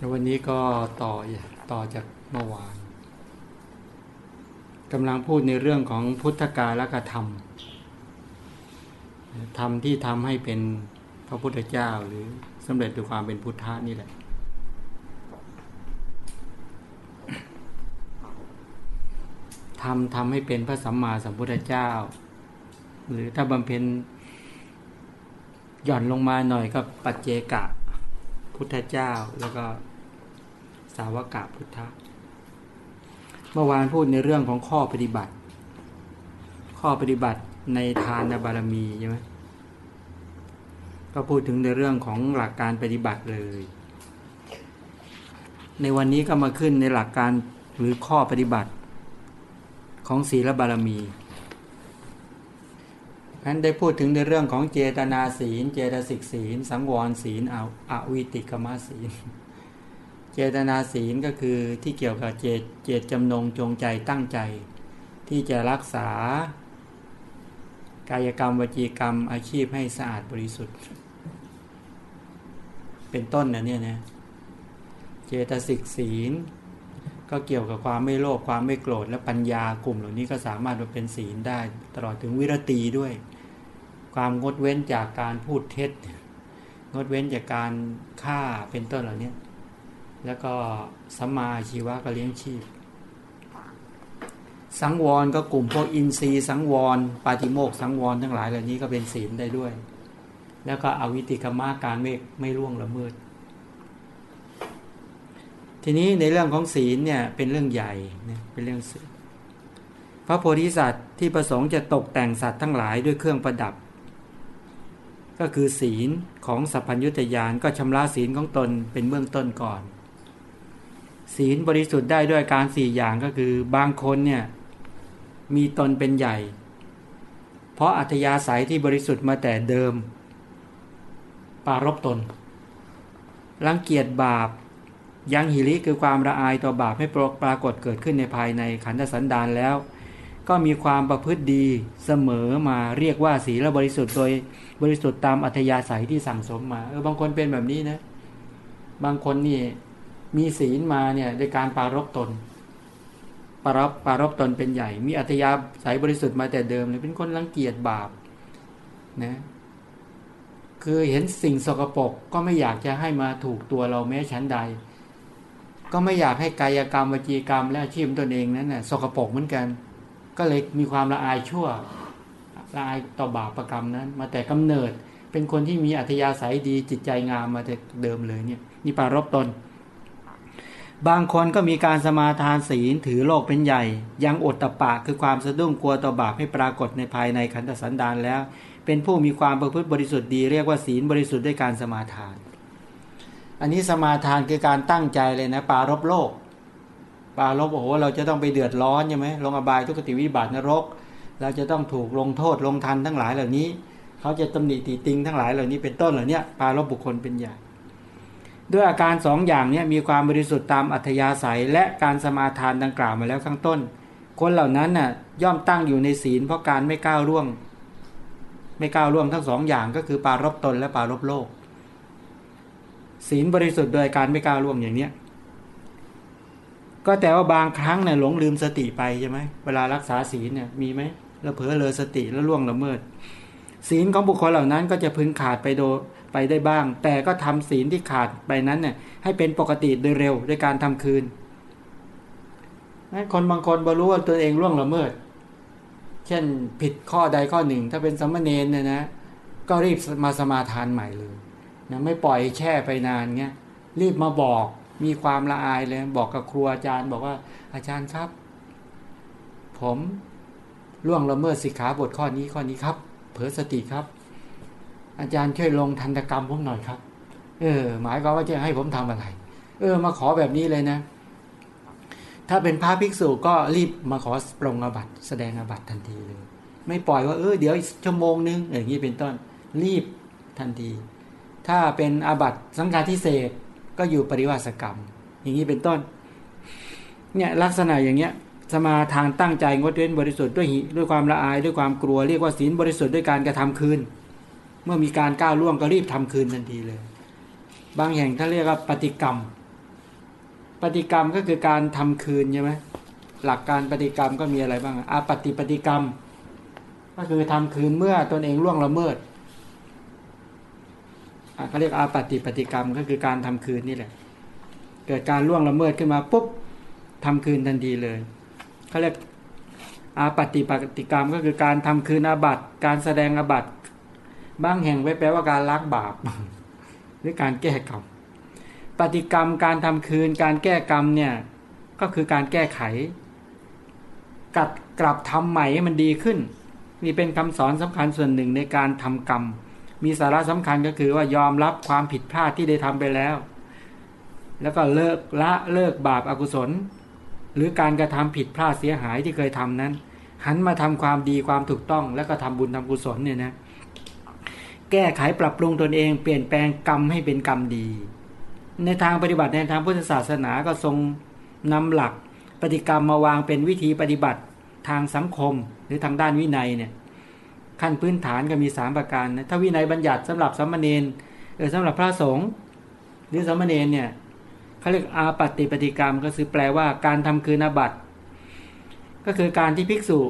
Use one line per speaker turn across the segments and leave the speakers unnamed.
แล้ววันนี้ก็ต่อต่อจากเมื่อวานกำลังพูดในเรื่องของพุทธกาลกธรรมธรรมที่ทำให้เป็นพระพุทธเจ้าหรือสำเร็จด้วยความเป็นพุทธะนี่แหละทำทำให้เป็นพระสัมมาสัมพุทธเจ้า หรือถ้าบำเพ็ญหย่อนลงมาหน่อยก็ปัจเจกะ พุทธเจ้าแล้วก็าวกะพุทธะ เมื่อวานพูดในเรื่องของข้อปฏิบัติ ข้อปฏิบัติในทานบารมีใช่ไหมก็พูดถึงในเรื่องของหลักการปฏิบัติเลย ในวันนี้ก็มาขึ้นในหลักการหรือข้อปฏิบัติของศีลบารมีนั้นได้พูดถึงในเรื่องของเจตนาศีล เจตสิกศีล สังวรศีลอาอาวิติกรรมศีล เจตนาศีลก็คือที่เกี่ยวกับเจตเจตจำนงจงใจตั้งใจ ที่จะรักษากายกรรมวจีกรรมอาชีพให้สะอาดบริสุทธิ์ เป็นต้นนะเนี่ยนะเจตสิกศีล ก็เกี่ยวกับความไม่โลภความไม่โกรธและปัญญากลุ่มเหล่านี้ก็สามารถมาเป็นศีลได้ ตลอดถึงวิรตีด้วย ความงดเว้นจากการพูดเท็จ งดเว้นจากการฆ่าเป็นต้นเหล่านี้ แล้วก็สัมมาชีวะก็เลี้ยงชีพ สังวรก็กลุ่มพวกอินทรีย์สังวร ปาติโมกสังวรทั้งหลายเหล่านี้ก็เป็นศีลได้ด้วย แล้วก็อวิติกรรมาการไม่ไม่ล่วงละเมิด ทีนี้ในเรื่องของศีลเนี่ยเป็นเรื่องใหญ่เป็นเรื่องศีลพระโพธิสัตว์ที่ประสงค์จะตกแต่งสัตว์ทั้งหลายด้วยเครื่องประดับ ก็คือศีลของสัพพัญญุตยานก็ชำระศีลของตนเป็นเบื้องต้นก่อน ศีลบริสุทธิ์ได้ด้วยการสี่อย่างก็คือบางคนเนี่ยมีตนเป็นใหญ่ เพราะอัธยาศัยที่บริสุทธิ์มาแต่เดิม ปารบตน รังเกียจบาป ยังหิริคือความระอายต่อบาปให้ปรากฏเกิดขึ้นในภายในขันธสันดานแล้ว ก็มีความประพฤติดีเสมอมาเรียกว่าศีลบริสุทธิ์โดยบริสุทธิ์ตามอัธยาศัยที่สั่งสมมาเออบางคนเป็นแบบนี้นะ บางคนนี่ มีศีลมาเนี่ยโดยการปารบตน ปารบปารบตนเป็นใหญ่ มีอัธยาศัยบริสุทธิ์มาแต่เดิมเลยเป็นคนรังเกียจบาปนะคือเห็นสิ่งสกปรกก็ไม่อยากจะให้มาถูกตัวเราแม้ชั้นใด ก็ไม่อยากให้กายกรรมวจีกรรม และอาชีพตนเองนั้นน่ะสกปรกเหมือนกัน ก็เลยมีความละอายชั่วละอายต่อบาปประกรรมนั้น มาแต่กำเนิดเป็นคนที่มีอัธยาศัยดีจิตใจงามมาแต่เดิมเลยเนี่ยนี่ปารบตน บางคนก็มีการสมาทานศีลถือโลกเป็นใหญ่ ยังอดตะปะคือความสะดุ้งกลัวต่อบาปให้ปรากฏในภายในขันธสันดานแล้ว เป็นผู้มีความประพฤติบริสุทธิ์ดีเรียกว่าศีลบริสุทธิ์ด้วยการสมาทาน อันนี้สมาทานคือการตั้งใจเลยนะปารบโลก ปารบโอ้โหเราจะต้องไปเดือดร้อนใช่ไหมลงอบายทุกติวิบัตินรก เราจะต้องถูกลงโทษลงทันทั้งหลายเหล่านี้ เขาจะตำหนิตีติงทั้งหลายเหล่านี้เป็นต้นเหล่านี้ปารบบุคคลเป็นใหญ่ ด้วยอาการสองอย่างนี้มีความบริสุทธิ์ตามอัธยาศัยและการสมาทานดังกล่าวมาแล้วข้างต้น คนเหล่านั้นน่ะย่อมตั้งอยู่ในศีลเพราะการไม่ก้าวล่วง ไม่ก้าวล่วงทั้งสองอย่างก็คือปารบตนและปารบโลก ศีลบริสุทธิ์โดยการไม่ก้าวล่วงอย่างเนี้ยก็แต่ว่าบางครั้งเนี่ยหลงลืมสติไปใช่ไหมเวลารักษาศีลเนี่ยมีไหมแล้วเผลอเลยสติแล้วล่วงละเมิด ศีลของบุคคลเหล่านั้นก็จะพึงขาดไปโดย ไปได้บ้าง แต่ก็ทำศีลที่ขาดไปนั้นเนี่ยให้เป็นปกติโดยเร็วด้วยการทำคืนนั้นคนบางคนบรรลุว่าตัวเองล่วงละเมิด เช่นผิดข้อใดข้อหนึ่ง ถ้าเป็นสมณเณรเนี่ยนะ ก็รีบมาสมาทานใหม่เลยนะไม่ปล่อยแช่ไปนานเงี้ยรีบมาบอกมีความละอายเลย บอกกับครูอาจารย์ บอกว่าอาจารย์ครับ ผมล่วงละเมิดสิกขาบทข้อนี้ข้อนี้ครับ เผลอสติครับ อาจารย์ช่วยลงทันตกรรมผมหน่อยครับ เออ หมายความว่าจะให้ผมทำอะไร เออ มาขอแบบนี้เลยนะ ถ้าเป็นพระภิกษุก็รีบมาขอปรงอาบัตแสดงอาบัตทันทีเลย ไม่ปล่อยว่าเออเดี๋ยวชั่วโมงนึงอย่างนี้เป็นต้น รีบทันที ถ้าเป็นอาบัตสังฆาทิเศษก็อยู่ปริวาสกรรม อย่างนี้เป็นต้น เนี่ยลักษณะอย่างเงี้ยสมาทานตั้งใจงดเว้นบริสุทธิ์ด้วยด้วยความละอายด้วยความกลัวเรียกว่าศีลบริสุทธิ์ด้วยการกระทำคืน มื่อมีการก้าวล่วงก็รีบทำคืนทันทีเลย บางแห่งถ้าเรียกว่าปฏิกรรม ปฏิกรรมก็คือการทำคืนใช่ไหมหลักการปฏิกรรมก็มีอะไรบ้างอาปฏิปฏิกรรม ก็คือทำคืนเมื่อตนเองล่วงละเมิดเขาเรียกอาปฏิปฏิกรรมก็คือการทำคืนนี่แหละ เกิดการล่วงละเมิดขึ้นมาปุ๊บทำคืนทันทีเลยเขาเรียกอาปฏิปฏิกรรมก็คือการทำคืนอาบัตการแสดงอาบัต บางแห่งไว้แปลว่าการล้างบาป หรือการแก้กรรม ปฏิกรรมการทำคืนการแก้กรรมเนี่ยก็คือการแก้ไข กัดกลับทำใหม่ให้มันดีขึ้น นี่เป็นคำสอนสำคัญส่วนหนึ่งในการทำกรรม มีสาระสำคัญก็คือว่ายอมรับความผิดพลาดที่ได้ทำไปแล้ว แล้วก็เลิกละเลิกบาปอากุศล หรือการกระทำผิดพลาดเสียหายที่เคยทำนั้น หันมาทำความดีความถูกต้อง แล้วก็ทำบุญทำกุศลเนี่ยนะ แก้ไขปรับปรุงตนเอง เปลี่ยนแปลงกรรมให้เป็นกรรมดี ในทางปฏิบัติในทางพุทธศาสนาก็ทรงนำหลักปฏิกรรมมาวางเป็นวิธีปฏิบัติทางสังคมหรือทางด้านวินัยเนี่ยขั้นพื้นฐานก็มีสามประการนะถ้าวินัยบัญญัติสำหรับสัมมาเนนเออสำหรับพระสงฆ์หรือสัมมาเนนเนี่ยเขาเรียกอาปฏิปฏิกรรมก็คือแปลว่าการทำคืนบัตก็คือการที่ภิกษุ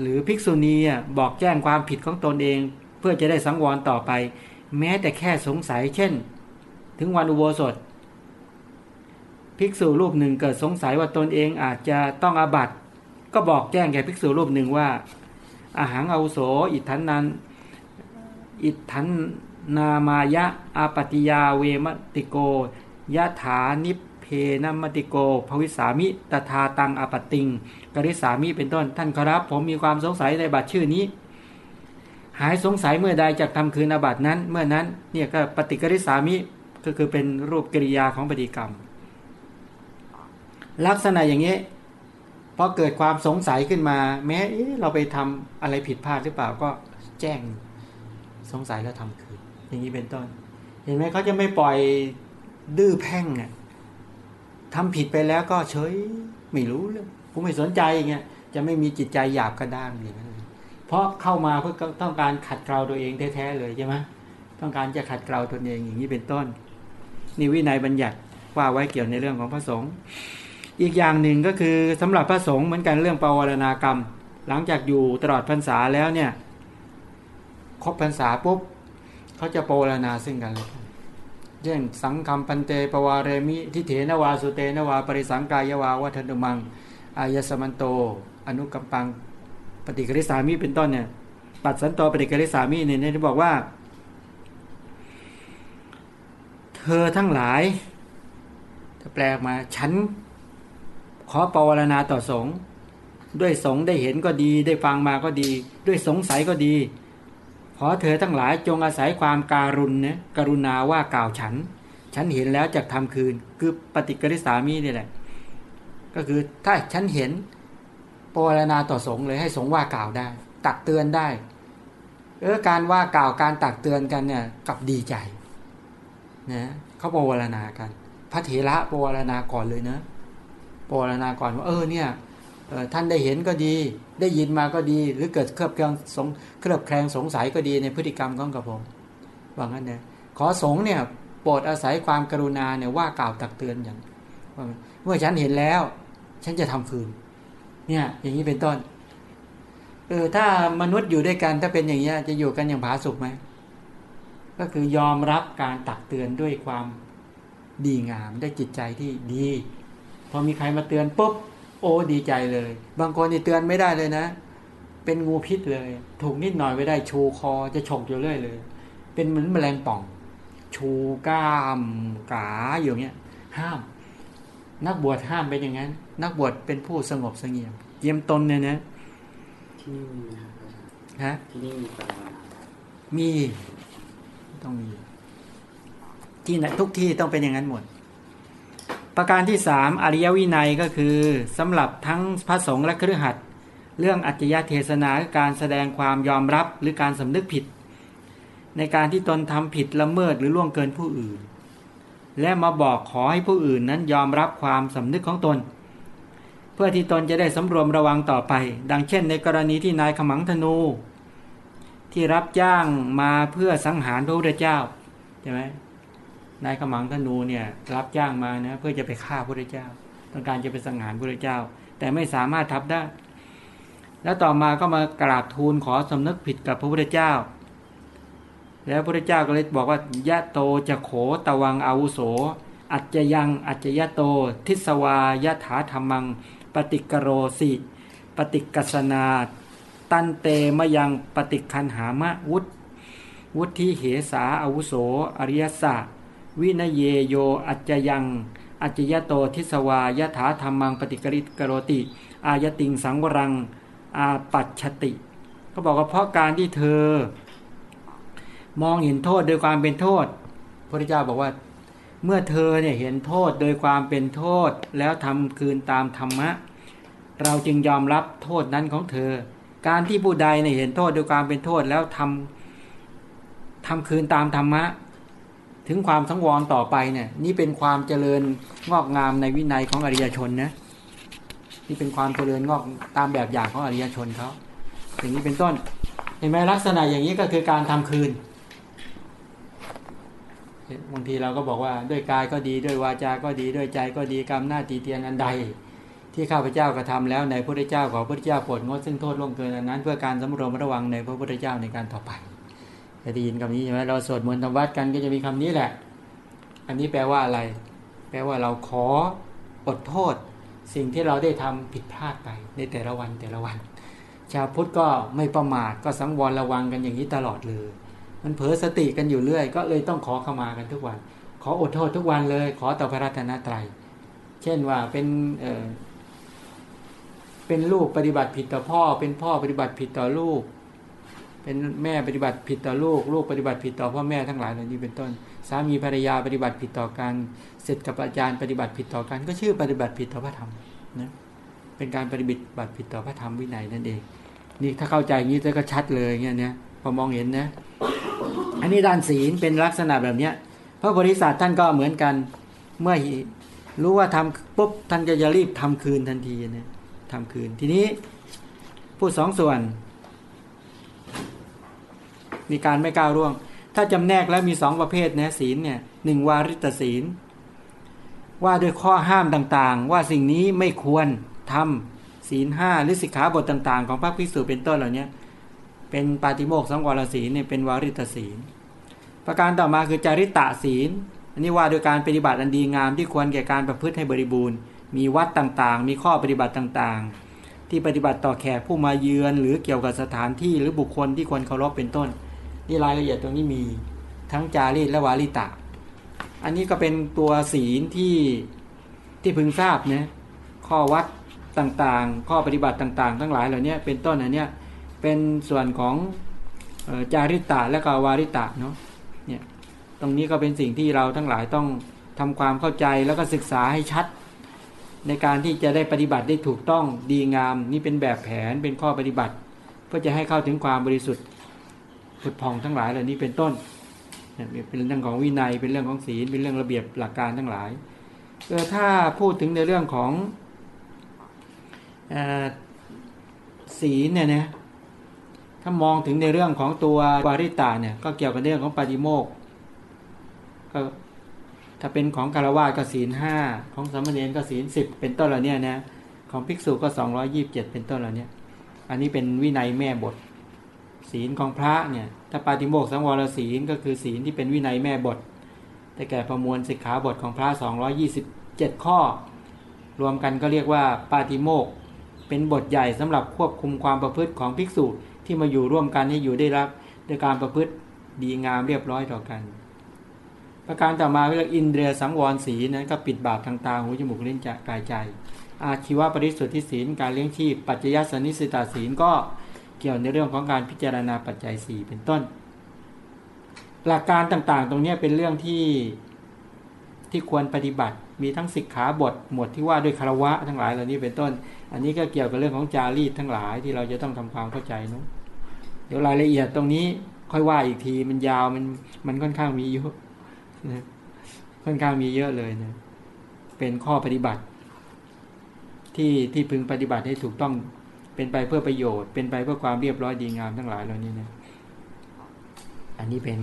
หรือภิกษุณีบอกแจ้งความผิดของตนเอง เพื่อจะได้สังวรต่อไป แม้แต่แค่สงสัยเช่น ถึงวันอุโบสถ ภิกษุรูปหนึ่งเกิดสงสัยว่าตนเองอาจจะต้องอาบัติ ก็บอกแจ้งแก่ภิกษุรูปหนึ่งว่า อาหารอาโสอิทันนันอิทันนามายะอาปติยาเวมติโกยะถานิเพนมติโก ภวิสามิตถาตังอปติง กริสามิเป็นต้นท่านครับ ผมมีความสงสัยในบัตรชื่อนี้ หายสงสัยเมื่อใดจากทำคืนอาบัตนั้น เมื่อนั้นเนี่ยก็ปฏิกริสามิก็คือเป็นรูปกริยาของปฏิกรรม ลักษณะอย่างนี้พอเกิดความสงสัยขึ้นมา แม้เราไปทำอะไรผิดพลาดหรือเปล่าก็แจ้งสงสัยแล้วทำคืน อย่างนี้เป็นต้น เห็นไหมเขาจะไม่ปล่อยดื้อแพ่งอะทำผิดไปแล้วก็เฉยไม่รู้เรื่องกูไม่สนใจอย่างเงี้ยจะไม่มีจิตใจหยาบกระด้างอย่างนั้น เพราะเข้ามาเพื่อต้องการขัดเกลาตัวเองแท้ๆเลยใช่ไหมต้องการจะขัดเกลาตนเองอย่างนี้เป็นต้นนี่วินัยบัญญัติว่าไว้เกี่ยวในเรื่องของพระสงฆ์อีกอย่างหนึ่งก็คือสำหรับพระสงฆ์เหมือนกันเรื่องปวารณากรรม หลังจากอยู่ตลอดพรรษาแล้วเนี่ยครบพรรษาปุ๊บเขาจะปวารณาซึ่งกันเลยเช่นสังคมปันเตปวารมิทิเถนวาสุเตนวา ปริสังกายวาวัฒนมังอายสมันโต อนุกัมปัง ปฏิกริสามิเป็นต้นเนี่ยปัดสันโตปฏิกริสามิเนี่ยที่บอกว่า เธอทั้งหลายถ้าแปลมา ฉัน ขอปวารณาต่อสงฆ์ด้วยสงฆ์ได้เห็นก็ดี ได้ฟังมาก็ดี ด้วยสงสัยก็ดี ขอเธอทั้งหลายจงอาศัยความการุณนี่ยกรุณาว่ากล่าวฉัน ฉันเห็นแล้วจากทำคืน คือปฏิกริสามีนี่แหละ ก็คือถ้าฉันเห็น ปวารณาต่อสงเลยให้สงว่ากล่าวได้ ตักเตือนได้เออการว่ากล่าวการตักเตือนกันเนี่ยกับดีใจนะเขาปวารณากัน พระเถระปวารณาก่อนเลยเนะปรณาก่อนว่าเออเนี่ยท่านได้เห็นก็ดี ได้ยินมาก็ดี หรือเกิดเครือบแคลงสงเครือบแคลงสงสัยก็ดีในพฤติกรรมของกับผมว่างั้นเนี่ยขอสงเนี่ยโปรดอาศัยความกรุณาเนี่ยว่ากล่าวตักเตือนอย่างเมื่อฉันเห็นแล้ว ฉันจะทำคืน เนี่ย อย่างนี้เป็นต้น เออถ้ามนุษย์อยู่ด้วยกันถ้าเป็นอย่างนี้จะอยู่กันอย่างผาสุกไหมก็คือยอมรับการตักเตือนด้วยความดีงามได้จิตใจที่ดี พอมีใครมาเตือนปุ๊บโอ้ดีใจเลย บางคนนี่เตือนไม่ได้เลยนะ เป็นงูพิษเลย ถูกนิดหน่อยไม่ได้ชูคอจะฉกอยู่เรื่อยเลย เป็นเหมือนแมลงป่อง ชูก้ามกาอยู่เงี้ย ห้าม นักบวชห้ามเป็นอย่างนั้น นักบวชเป็นผู้สงบสงเงียมเยี่ยมตนเนี่ยนะ
ที่นี่มี
ฮะ
ที่นี่มีปร
มีต้องมี ที่ไหนทุกที่ต้องเป็นอย่างนั้นหมด ประการที่สามอริยวินัยก็คือสำหรับทั้งพระสงฆ์และเครือขัดเรื่องอัจฉริยเทศนาการแสดงความยอมรับหรือการสำนึกผิด ในการที่ตนทำผิดละเมิดหรือล่วงเกินผู้อื่น และมาบอกขอให้ผู้อื่นนั้นยอมรับความสำนึกของตน เพื่อที่ตนจะได้สำรวมระวังต่อไป ดังเช่น ในกรณีที่นายขมังธนู ที่รับจ้างมาเพื่อสังหารพระพุทธเจ้าใช่ไหมนายขมังธนูเนี่ยรับจ้างมานะเพื่อจะไปฆ่าพระพุทธเจ้า ต้องการจะไปสังหารพระพุทธเจ้า แต่ไม่สามารถทับได้ แล้วต่อมาก็มากราบทูลขอสำนึกผิดกับพระพุทธเจ้า แล้วพระเจ้าก็เลยบอกว่ายะโตจะโขตะวังอาวุโส อัจจยังอัจจยะโต ทิสวายะถาธรรมัง ปฏิกโรสิปฏิกัสนา ตันเตมยังปฏิคันหามะวุฒวุฒิเหสาอาวุโส อริยสะวินเยโยอัจจยังอัจจยโตทิสวายะถาธรรมังปฏิกริกโรติ อายติงสังวรังอาปัจฉติ ก็บอกว่าเพราะการที่เธอ มองเห็นโทษโดยความเป็นโทษ พระเจ้าบอกว่า เมื่อเธอเนี่ยเห็นโทษโดยความเป็นโทษแล้วทำคืนตามธรรมะ เราจึงยอมรับโทษนั้นของเธอ การที่ผู้ใดเนี่ยเห็นโทษโดยความเป็นโทษแล้วทำทำคืนตามธรรมะ ถึงความสังวรต่อไปเนี่ย นี่เป็นความเจริญงอกงามในวินัยของอริยชนนะนี่เป็นความเจริญงอกตามแบบอย่างของอริยชนเขาอย่างนี้เป็นต้นเห็นไหมลักษณะอย่างนี้ก็คือการทำคืน บางทีเราก็บอกว่าด้วยกายก็ดีด้วยวาจาก็ดีด้วยใจก็ดีกรรมหน้าตีเตียนอันใด ที่ข้าพเจ้ากระทาแล้วในพระพุทธเจ้าขอพระพุทธเจ้าโปรดงดซึ่งโทษล่วงเกินอันนั้น เพื่อการสำรวมระวังในพระพุทธเจ้าในการต่อไปจะได้ยินคำนี้ใช่ไหมเราสวดมนต์ทำวัดกันก็จะมีคำนี้แหละ อันนี้แปลว่าอะไร แปลว่าเราขออดโทษ สิ่งที่เราได้ทำผิดพลาดไปในแต่ละวันแต่ละวัน ชาวพุทธก็ไม่ประมาทก็สังวรระวังกันอย่างนี้ตลอดเลย มันเผลอสติกันอยู่เรื่อย ก็เลยต้องขอขมากันทุกวัน ขออดโทษทุกวันเลย ขอต่อพระรัตนตรัย เช่นว่าเป็นเเป็นลูกปฏิบัติผิดต่อพ่อ เป็นพ่อปฏิบัติผิดต่อลูก เป็นแม่ปฏิบัติผิดต่อลูก ลูกปฏิบัติผิดต่อพ่อแม่ทั้งหลายเหล่านี้เป็นต้น สามีภรรยาปฏิบัติผิดต่อกันเสร็จกับอาจารย์ปฏิบัติผิดต่อกัน ก็ชื่อปฏิบัติผิดต่อพระธรรมนะเป็นการปฏิบัติผิดต่อพระธรรมวินัยนั่นเองนี่ถ้าเข้าใจอย่างนี้จะก็ชัดเลยเงี้ยเนี่ย พอมองเห็นนะ อันนี้ด้านศีลเป็นลักษณะแบบเนี้ยพระบริษัทท่านก็เหมือนกัน เมื่อรู้ว่าทำปุ๊บท่านก็จะรีบทำคืนทันทีนะทำคืน ทีนี้พูดสองส่วน มีการไม่ก้าวร่วง ถ้าจำแนกแล้วมีสองประเภทนะศีลเนี่ยหนึ่งวาริตศีล ว่าด้วยข้อห้ามต่างๆ ว่าสิ่งนี้ไม่ควรทำศีลห้าหรือสิกขาบทต่าง ๆ ของพระภิกษุเป็นต้นเหล่านี้ เป็นปาติโมกสังวรศีลเนี่ยเป็นวาริตศีล ประการต่อมาคือจาริตะศีล อันนี้ว่าโดยการปฏิบัติอันดีงามที่ควรแก่การประพฤติให้บริบูรณ์ มีวัดต่างๆ มีข้อปฏิบัติต่างๆ ที่ปฏิบัติต่อแขกผู้มาเยือน หรือเกี่ยวกับสถานที่หรือบุคคลที่ควรเคารพเป็นต้น นี่รายละเอียดตรงนี้มีทั้งจารีตและวาริตะ อันนี้ก็เป็นตัวศีลที่ที่พึงทราบนะข้อวัดต่างๆ ข้อปฏิบัติต่าง ๆ ทั้งหลายเหล่านี้เป็นต้นอันเนี้ย เป็นส่วนของจาริตะและกาวาริตะเนาะเนี่ยตรงนี้ก็เป็นสิ่งที่เราทั้งหลายต้องทำความเข้าใจแล้วก็ศึกษาให้ชัด ในการที่จะได้ปฏิบัติได้ถูกต้องดีงาม นี่เป็นแบบแผนเป็นข้อปฏิบัติ เพื่อจะให้เข้าถึงความบริสุทธิ์ผุดผ่องทั้งหลายเหล่านี้เป็นต้นเป็นเรื่องของวินัยเป็นเรื่องของศีลเป็นเรื่องระเบียบหลักการทั้งหลายเออถ้าพูดถึงในเรื่องของศีลเนี่ยนะ ถ้ามองถึงในเรื่องของตัววาริตาเนี่ย ก็เกี่ยวกับเรื่องของปาฏิโมกก็ถ้าเป็นของคารวะก็ศีลห้าของสามเณรก็ศีลสิบเป็นต้นเหล่านี้นะของภิกษุก็สองร้อยี่บเจ็ดเป็นต้นเหล่านี้อันนี้เป็นวินัยแม่บท ศีลของพระเนี่ย ถ้าปาฏิโมกสังวรศีลก็คือศีลที่เป็นวินัยแม่บท แต่แก่ประมวลสิกขาบทของพระสองร้อยี่สิบเจ็ดข้อ รวมกันก็เรียกว่าปาฏิโมกเป็นบทใหญ่สำหรับควบคุมความประพฤติของภิกษุ ที่มาอยู่ร่วมกันให้อยู่ได้รับด้วยการประพฤติดีงามเรียบร้อยต่อกัน ประการต่อมาเรียกอินเดียสังวรศีนั้นก็ปิดบาปทางตาหูจมูกลิ้นจะกายใจ อาชีวปริสุทธิศีลการเลี้ยงชีพ ปัจจยสนิสิตาศีลก็เกี่ยวในเรื่องของการพิจารณาปัจจัยสี่เป็นต้น หลักการต่างๆ ตรงนี้เป็นเรื่องที่ที่ควรปฏิบัติ มีทั้งสิกขาบทหมวดที่ว่าด้วยคารวะทั้งหลายเหล่านี้เป็นต้น อันนี้ก็เกี่ยวกับเรื่องของจารีตทั้งหลายที่เราจะต้องทำความเข้าใจนู้ เดี๋ยวรายละเอียดตรงนี้ค่อยว่าอีกทีมันยาวมันมันค่อนข้างมีเยอะนะค่อนข้างมีเยอะเลยเนะเป็นข้อปฏิบัติ ที่ที่พึงปฏิบัติให้ถูกต้องเป็นไปเพื่อประโยชน์ เป็นไปเพื่อความเรียบร้อยดีงามทั้งหลายเหล่านี้นะอันนี้เป็น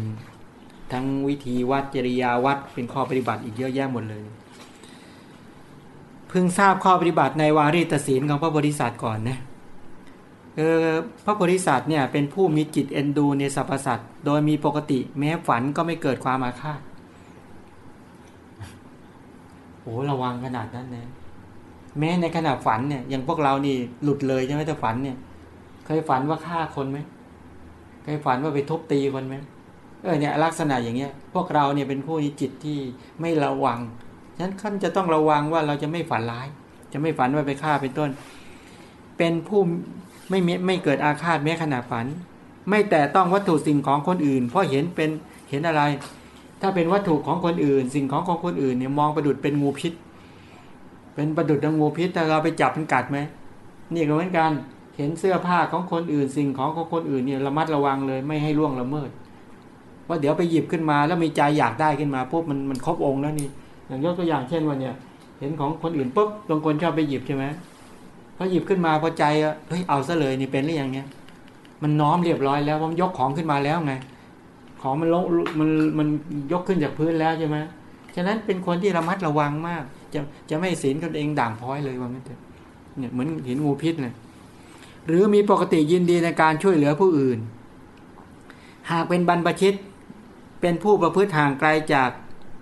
ทั้งวิธีวัดจริยาวัดเป็นข้อปฏิบัติอีกเยอะแยะหมดเลย เพิ่งทราบข้อปฏิบัติในวารีตศีลของพระโพธิสัตว์ก่อนนะ เออพระโพธิสัตว์เนี่ยเป็นผู้มีจิตเอ็นดูในสรรพสัตว์โดยมีปกติแม้ฝันก็ไม่เกิดความอาฆาตโอ้ระวังขนาดนั้นนะแม้ในขณะฝันเนี่ยอย่างพวกเรานี่หลุดเลยใช่ไหมแต่ฝันเนี่ย เคยฝันว่าฆ่าคนไหมเคยฝันว่าไปทุบตีคนไหมเออเนี่ยลักษณะอย่างเงี้ย พวกเราเนี่ยเป็นผู้มีจิตที่ไม่ระวังฉะนั้นขั้นจะต้องระวังว่าเราจะไม่ฝันร้าย จะไม่ฝันว่าไปฆ่าเป็นต้น เป็นผู้ ไม่ไม่เกิดอาฆาตแม้ขณะฝัน ไม่แต่ต้องวัตถุสิ่งของคนอื่น เพราะเห็นเป็นเห็นอะไร ถ้าเป็นวัตถุของคนอื่น สิ่งของของคนอื่นเนี่ยมองประดุดเป็นงูพิษ เป็นประดุดงูพิษแต่เราไปจับมันกัดไหมนี่ก็เหมือนกันเห็นเสื้อผ้าของคนอื่น สิ่งของของคนอื่นเนี่ยระมัดระวังเลยไม่ให้ล่วงละเมิด ว่าเดี๋ยวไปหยิบขึ้นมาแล้วมีใจอยากได้ขึ้นมาปุ๊บมันมันครบองค์แล้วนี่อย่างยกตัวอย่างเช่นว่าเนี่ย เห็นของคนอื่นปุ๊บบางคนชอบไปหยิบใช่ไหม พอหยิบขึ้นมาพอใจเฮ้ยเอาซะเลยนี่เป็นหรือยังเนี้ยมันน้อมเรียบร้อยแล้วมันยกของขึ้นมาแล้วไง ของมันลงมันมันยกขึ้นจากพื้นแล้วใช่ไหมฉะนั้นเป็นคนที่ระมัดระวังมาก จะจะไม่ศีลตนเองด่างพ้อยเลยว่างั้นเถอะเนี่ยเหมือนเห็นงูพิษเลยหรือมีปกติยินดีในการช่วยเหลือผู้อื่น หากเป็นบรรพชิต เป็นผู้ประพฤติห่างไกลจาก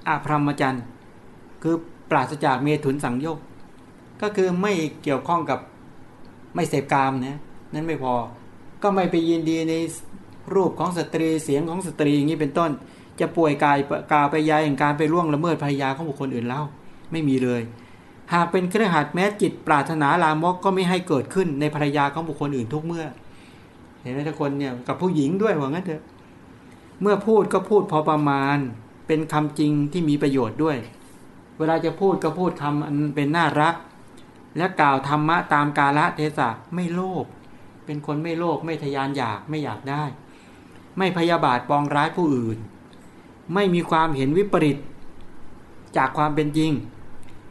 อาพรหมจรรย์ คือปราศจากเมถุนสังโยก ก็คือไม่เกี่ยวข้องกับไม่เสพกามนะนั้นไม่พอ ก็ไม่ไปยินดีในรูปของสตรีเสียงของสตรีอย่างนี้เป็นต้น จะป่วยการกล่าวไปไยอย่างการไปล่วงละเมิดภรรยาของบุคคลอื่นเล่าไม่มีเลย หากเป็นคฤหัสถ์แม้จิตปรารถนาลามกก็ไม่ให้เกิดขึ้นในภรรยาของบุคคลอื่นทุกเมื่อ เห็นไหมทุกคนเนี่ยกับผู้หญิงด้วยว่างั้นเถอะเมื่อพูดก็พูดพอประมาณเป็นคำจริงที่มีประโยชน์ด้วย เวลาจะพูดก็พูดคำอันเป็นน่ารัก และกล่าวธรรมะตามกาละเทศะไม่โลภเป็นคนไม่โลภไม่ทยานอยากไม่อยากได้ ไม่พยาบาทปองร้ายผู้อื่น ไม่มีความเห็นวิปริต จากความเป็นจริง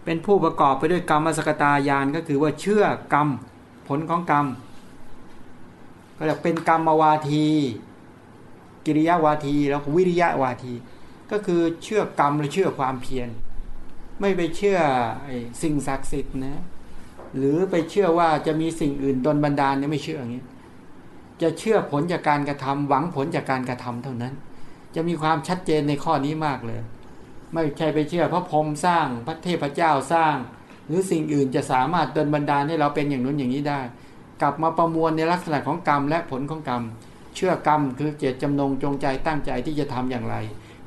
เป็นผู้ประกอบไปด้วยกรรมสกตายานก็คือว่าเชื่อกรรมผลของกรรม ก็เรียกเป็นกรรมวาที กิริยาวาทีแล้ววิริยะวาที ก็คือเชื่อกรรมหรือเชื่อความเพียร ไม่ไปเชื่อสิ่งศักดิ์สิทธิ์นะ หรือไปเชื่อว่าจะมีสิ่งอื่นดนบันดาลเนี่ยไม่เชื่ออย่างนี้ จะเชื่อผลจากการกระทำหวังผลจากการกระทำเท่านั้น จะมีความชัดเจนในข้อนี้มากเลย ไม่ใช่ไปเชื่อพระพรหมสร้างพระเทพเจ้าสร้าง หรือสิ่งอื่นจะสามารถดลบันดาลให้เราเป็นอย่างนู้นอย่างนี้ได้ กลับมาประมวลในลักษณะของกรรมและผลของกรรม เชื่อกรรมคือเจตจำนงจงใจตั้งใจที่จะทำอย่างไร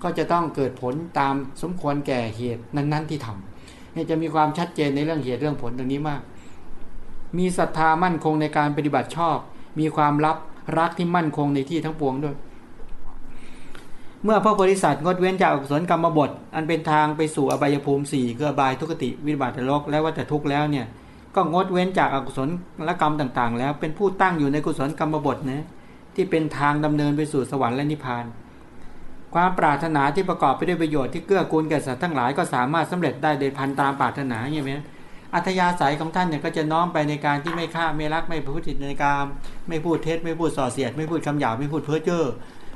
ก็จะต้องเกิดผลตามสมควรแก่เหตุนั้น ๆ ที่ทำนี่จะมีความชัดเจนในเรื่องเหตุเรื่องผลตรงนี้มาก มีศรัทธามั่นคงในการปฏิบัติชอบ มีความลับรักที่มั่นคงในที่ทั้งปวงด้วย เมื่อพระโพธิสัตว์งดเว้นจากอกุศลกรรมบท อันเป็นทางไปสู่อบายภูมิสี่คืออบายทุกติวิบัติโลกและวัฏทุกข์แล้วเนี่ย ก็งดเว้นจากอกุศลและกรรมต่าง ๆ แล้วเป็นผู้ตั้งอยู่ในกุศลกรรมบทนะที่เป็นทางดำเนินไปสู่สวรรค์และนิพพาน ความปรารถนาที่ประกอบไปด้วยประโยชน์ที่เกื้อกูลแก่สัตว์ทั้งหลายก็สามารถสำเร็จได้โดยพันตามปรารถนาอย่างนี้ อัธยาศัยของท่านเนี่ยก็จะน้อมไปในการที่ไม่ฆ่าไม่รักไม่พูดผิดในการไม่พูดเท็จไม่พูดส่อเสียด ไม่พูดคำหยาบไม่พูดเพ้อเจ้อ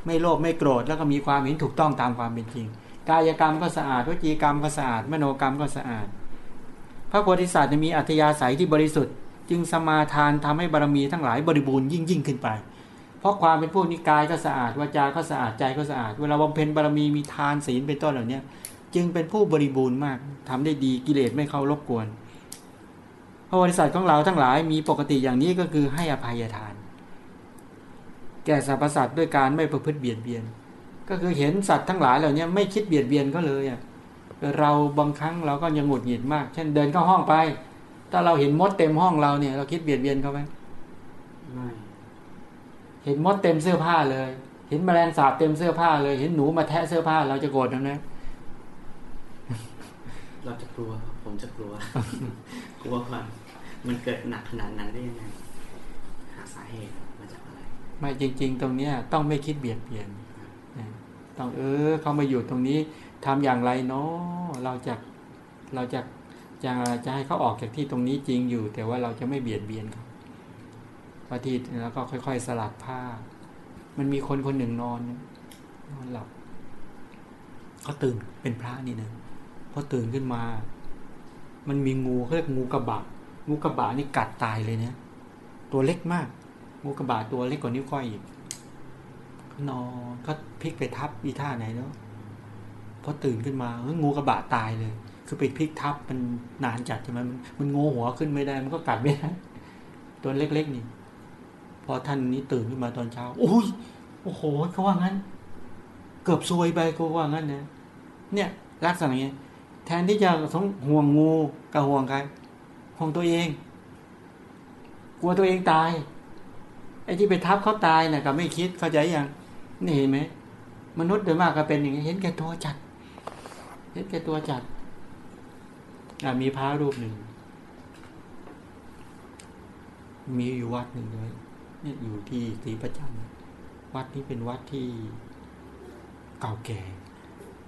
ไม่โลภไม่โกรธแล้วก็มีความเห็นถูกต้องตามความเป็นจริง กายกรรมก็สะอาดวจีกรรมก็สะอาดมโนกรรมก็สะอาด พระโพธิสัตว์มีอัธยาศัยที่บริสุทธิ์ จึงสมาทานทำให้บารมีทั้งหลายบริบูรณ์ยิ่งยิ่งขึ้นไป เพราะความเป็นผู้นิกายก็สะอาดวาจาก็สะอาดใจก็สะอาด เวลาบำเพ็ญบารมีมีทานศีลเป็นต้นเหล่านี้จึงเป็นผู้บริบูรณ์มากทำได้ดีกิเลสไม่เข้ารบกวน พระโพธิสัตว์ของเราทั้งหลายมีปกติอย่างนี้ก็คือให้อภัยทาน แก่สรรพสัตว์ด้วยการไม่ประพฤติเบียดเบียน ก็คือเห็นสัตว์ทั้งหลายเหล่านี้ไม่คิดเบียดเบียนก็เลยอะเราบางครั้งเราก็ยังหงุดหงิดมาก เช่นเดินเข้าห้องไป ถ้าเราเห็นมดเต็มห้องเราเนี่ย เราคิดเบียดเบียนเขาไหมไม่เห็นมดเต็มเสื้อผ้าเลย เห็นแมลงสาบเต็มเสื้อผ้าเลย เห็นหนูมาแทะเสื้อผ้า เราจะโกรธนะ
เราจะกลัว ผมจะกลัว กลัวว่า มันเกิดหนักขนาดนั้นได้ยังไง หาสาเหตุ
ไม่จริง ๆ ตรงเนี้ยต้องไม่คิดเบียดเบียนต้องเออเขามาอยู่ตรงนี้ทำอย่างไรเนาะเราจะเราจะจะจะให้เขาออกจากที่ตรงนี้จริงอยู่ แต่ว่าเราจะไม่เบียดเบียนเขาพอทีแล้วก็ค่อย ๆ สลัดผ้า มันมีคนคนหนึ่งนอนนอนหลับเขาตื่นเป็นพระนี่นะพอตื่นขึ้นมา มันมีงูเขาเรียกงูกระบะ งูกระบะนี่กัดตายเลยเนี่ยตัวเล็กมากงูกระบะตัวเล็กกว่านิ้วก้อยอีกนอนก็พลิกไปทับอีท่าไหนเนาะพอตื่นขึ้นมางูกระบะตายเลย คือไปพลิกทับมันนานจัดใช่ไหมมันมันโงหัวขึ้นไม่ได้ มันก็กัดไม่ได้ตัวเล็กๆนี่ พอท่านนี้ตื่นขึ้นมาตอนเช้าโอ้ยโอ้โหเขาว่างั้น เกือบซวยไปก็ว่างั้นนะเนี่ยลักษณะนี้แทนที่จะสงห่วงงูกับห่วงใคร ห่วงตัวเอง กลัวตัวเองตาย ไอ้ที่ไปทับเขาตายนะ่ะก็ไม่คิดเข้าใจยังนี่เห็นไหมมนุษย์โดยมากก็เป็นอย่างนี้เห็นแก่ตัวจัด เห็นแก่ตัวจัดมีพระรูปหนึ่ง มีอยู่วัดหนึ่งเลยเนี่ยอยู่ที่ศรีประจันวัดนี้เป็นวัดที่เก่าแก่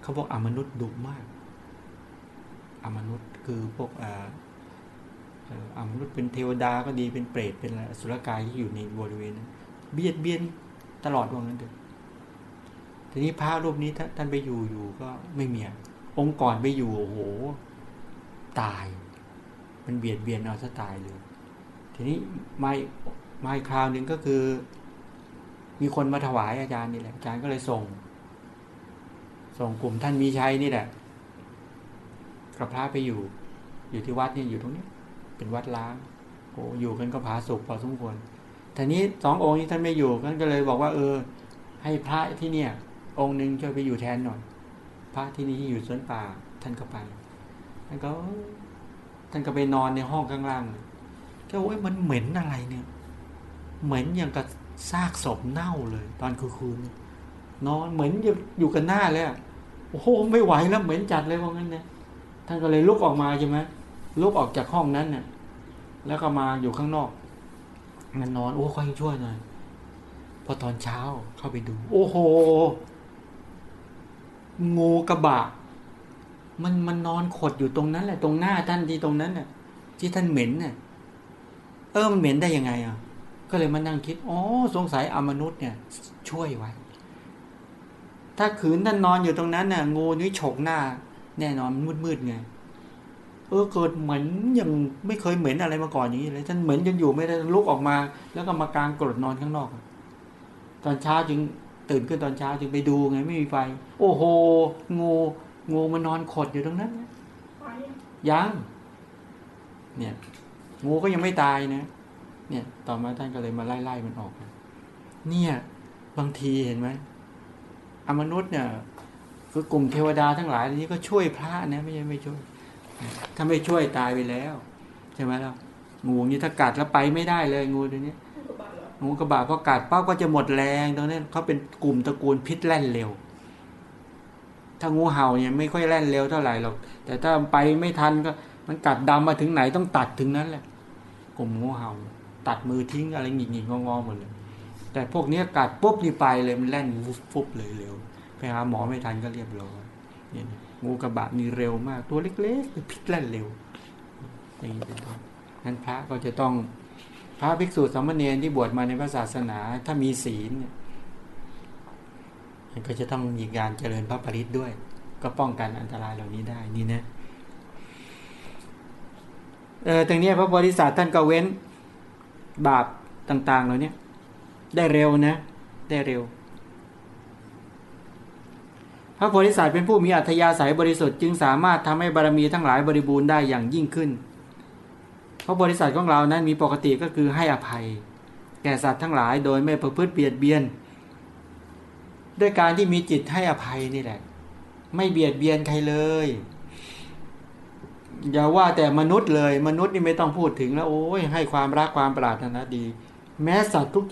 เขาบอกอมนุษย์ดุมาก อมนุษย์คือพวกอ่า อมนุษย์เป็นเทวดาก็ดีเป็นเปรตเป็นอะไรสุรกายที่อยู่ในบริเวณนั้นเบียดเบียนตลอดวงนั้นเถอะทีนี้พระรูปนี้ท่านไปอยู่อยู่ก็ไม่เมียองค์ก่อนไปอยู่โอ้โห ตาย มันเบียดเบียนเอาซะตายเลย ทีนี้ไม่ไม่คราวหนึ่งก็คือ มีคนมาถวายอาจารย์นี่แหละอาจารย์ก็เลยส่ง ส่งกลุ่มท่านมีชัยนี่แหละกับพระไปอยู่ อยู่ที่วัดนี่อยู่ตรงนี้ เป็นวัดล้างโอ้อยู่กันก็ผาสุกพอสมควรทีนี้สององค์นี้ท่านไม่อยู่ท่านก็เลยบอกว่า เออ ให้พระที่เนี่ย องค์หนึ่งช่วยไปอยู่แทนหน่อย พระที่นี่ที่อยู่สวนป่า ท่านก็ไปท่านก็ ท่านก็ไปนอนในห้องข้างล่างก็โอ้ยมันเหม็นอะไรเนี่ย เหม็นอย่างกับซากศพเน่าเลย ตอนคืนนอนเหมือนอยู่กันหน้าเลยโอ้โหไม่ไหวแล้วเหม็นจัดเลยว่างั้นเนี่ยท่านก็เลยลุกออกมาใช่ไหม ลุกออกจากห้องนั้นเนี่ยแล้วก็มาอยู่ข้างนอกมันนอนโอ้ค่อยช่วยหน่อยพอตอนเช้าเข้าไปดู โอ้โห งูกระบะ มันมันนอนขดอยู่ตรงนั้นแหละ ตรงหน้าท่านที่ตรงนั้นน่ะ ที่ท่านเหม็นเนี่ยเออมันเหม็นได้ยังไงอะ ก็เลยมานั่งคิดอ๋อสงสัยอมนุษย์เนี่ย ช่วยไว้ ถ้าขืนท่านนอนอยู่ตรงนั้นน่ะ งูนี้ฉกหน้า แน่นอนมืดๆไง ออเกิดเหมือนยังไม่เคยเหม็นอะไรมาก่อนอย่างนี้เลยท่านเหม็นจนอยู่ไม่ได้ลุกออกมา แล้วก็มากางกรดนอนข้างนอก ตอนเช้าจึงตื่นขึ้นตอนเช้าจึงไปดูไงไม่มีไฟ โอ้โหงูงูมันนอนขดอยู่ตรงนั้นยังเนี่ยงูก็ยังไม่ตายนะเนี่ยต่อมาท่านก็เลยมาไล่ไล่มันออกเนี่ย บางทีเห็นไหมอมนุษย์เนี่ยคือกลุ่มเทวดาทั้งหลายนี้ก็ช่วยพระนะไม่ใช่ไม่ช่วย ถ้าไม่ช่วยตายไปแล้ว ใช่ไหมล่ะงูนี้ถ้ากัดแล้วไปไม่ได้เลยงูตัวนี้งูกระบะพอกัดป้าก็จะหมดแรงตรงนี้เขาเป็นกลุ่มตระกูลพิษแล่นเร็ว ถ้างูเห่าเนี่ยไม่ค่อยแล่นเร็วเท่าไหร่หรอก แต่ถ้าไปไม่ทันก็ มันกัดดำมาถึงไหนต้องตัดถึงนั้นแหละ กลุ่มงูเห่า ตัดมือทิ้งอะไรหงิกหงิกงอๆหมดเลย แต่พวกนี้กัดปุ๊บนี่ไปเลยมันแล่นฟุบเลยเร็วไปหาหมอไม่ทันก็เรียบร้อยเนี่ย งูกระบะนี่เร็วมาก ตัวเล็กๆพิษแล่นเร็วอย่างนี้เป็นต้นนั้นพระก็จะต้องพระภิกษุสามเณรที่บวชมาในพระศาสนา ถ้ามีศีลเนี่ยก็จะต้องมีการเจริญพระปริตด้วย ก็ป้องกันอันตรายเหล่านี้ได้นี่นะเออตรงนี้พระบริษัทท่านก็เว้นบาปต่าง ๆ เหล่านี้ได้เร็วนะ ได้เร็ว ระโพธิสัตว์เป็นผู้มีอัธยาศัยบริสุทธิ์จึงสามารถทำให้บารมีทั้งหลายบริบูรณ์ได้อย่างยิ่งขึ้น พระโพธิสัตว์ของเรานั้นมีปกติก็คือให้อภัย แก่สัตว์ทั้งหลายโดยไม่ประพฤติเบียดเบียน ด้วยการที่มีจิตให้อภัยนี่แหละ ไม่เบียดเบียนใครเลย อย่าว่าแต่มนุษย์เลย มนุษย์นี่ไม่ต้องพูดถึงแล้ว โอ้ยให้ความรักความปรารถนาดี แม้สัตว์ทุก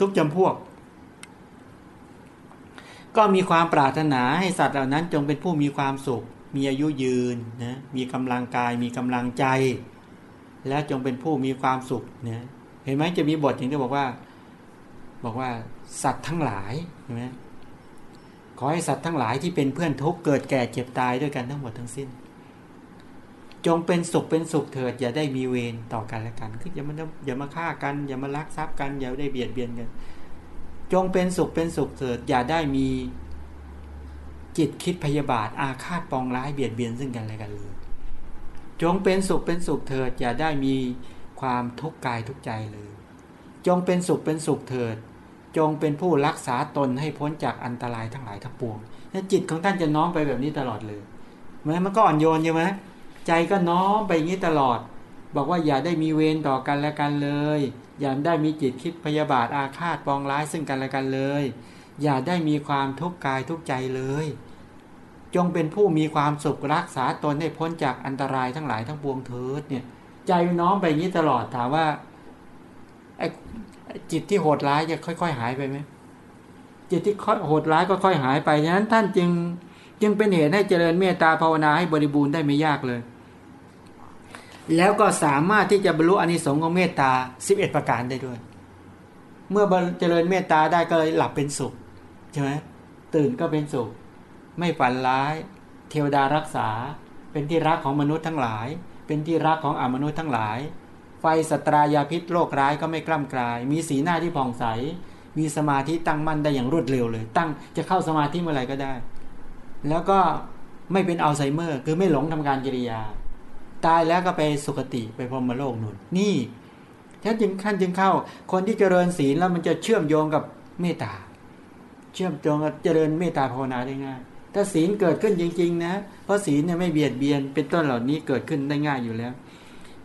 ทุกจำพวก ก็มีความปรารถนาให้สัตว์เหล่านั้นจงเป็นผู้มีความสุข มีอายุยืนนะมีกำลังกายมีกำลังใจ และจงเป็นผู้มีความสุขนะเห็นไหมจะมีบทอย่างที่บอกว่า บอกว่าสัตว์ทั้งหลายเห็นไหมขอให้สัตว์ทั้งหลายที่เป็นเพื่อนทุกเกิดแก่เจ็บตายด้วยกันทั้งหมดทั้งสิ้น จงเป็นสุขเป็นสุขเถิดอย่าได้มีเวรต่อกันและกัน คืออย่ามาอย่ามาฆ่ากัน อย่ามาลักทรัพย์กันอย่าได้เบียดเบียนกัน จงเป็นสุขเป็นสุขเถิดอย่าได้มีจิตคิดพยาบาทอาฆาตปองร้ายเบียดเบียนซึ่งกันและกันเลย จงเป็นสุขเป็นสุขเถิดอย่าได้มีความทุกข์กายทุกใจเลย จงเป็นสุขเป็นสุขเถิด จงเป็นผู้รักษาตนให้พ้นจากอันตรายทั้งหลายทั้งปวงนี่จิตของท่านจะน้อมไปแบบนี้ตลอดเลยไหมมันก็อ่อนโยนใช่ไหมใจก็น้อมไปอย่างนี้ตลอด บอกว่าอย่าได้มีเวรต่อกันและกันเลย อย่าได้มีจิตคิดพยาบาทอาฆาตปองร้ายซึ่งกันและกันเลย อย่าได้มีความทุกข์กายทุกใจเลย จงเป็นผู้มีความสุขรักษาตนให้พ้นจากอันตรายทั้งหลายทั้งปวงเถิดเนี่ยใจน้อมไปอย่างนี้ตลอดถามว่าไอ้จิตที่โหดร้ายจะค่อย ๆ หายไปไหมจิตที่โหดร้ายก็ค่อยหายไปฉะนั้นท่านจึงจึงเป็นเหตุให้เจริญเมตตาภาวนาให้บริบูรณ์ได้ไม่ยากเลย แล้วก็สามารถที่จะบรรลุอนิสงส์ของเมตตาสิบเอ็ดประการได้ด้วย เมื่อเจริญเมตตาได้ก็เลยหลับเป็นสุขใช่ไหมตื่นก็เป็นสุข ไม่ฝันร้าย เทวดารักษา เป็นที่รักของมนุษย์ทั้งหลาย เป็นที่รักของอมนุษย์ทั้งหลาย ไฟสตรายาพิษโรคร้ายก็ไม่กล้ำกลาย มีสีหน้าที่ผ่องใส มีสมาธิตั้งมั่นได้อย่างรวดเร็วเลย ตั้งจะเข้าสมาธิเมื่อไหร่ก็ได้ แล้วก็ไม่เป็นอัลไซเมอร์ คือไม่หลงทำการกิริยา ตายแล้วก็ไปสุคติไปพรหมโลกนุ่นนี่ท่านจึงขั้นจึงเข้า คนที่เจริญศีลแล้วมันจะเชื่อมโยงกับเมตตา เชื่อมโยงกับเจริญเมตตาภาวนาได้ง่ายถ้าศีลเกิดขึ้นจริง ๆ นะ เพราะศีลเนี่ยไม่เบียดเบียน เป็นต้นเหล่านี้เกิดขึ้นได้ง่ายอยู่แล้ว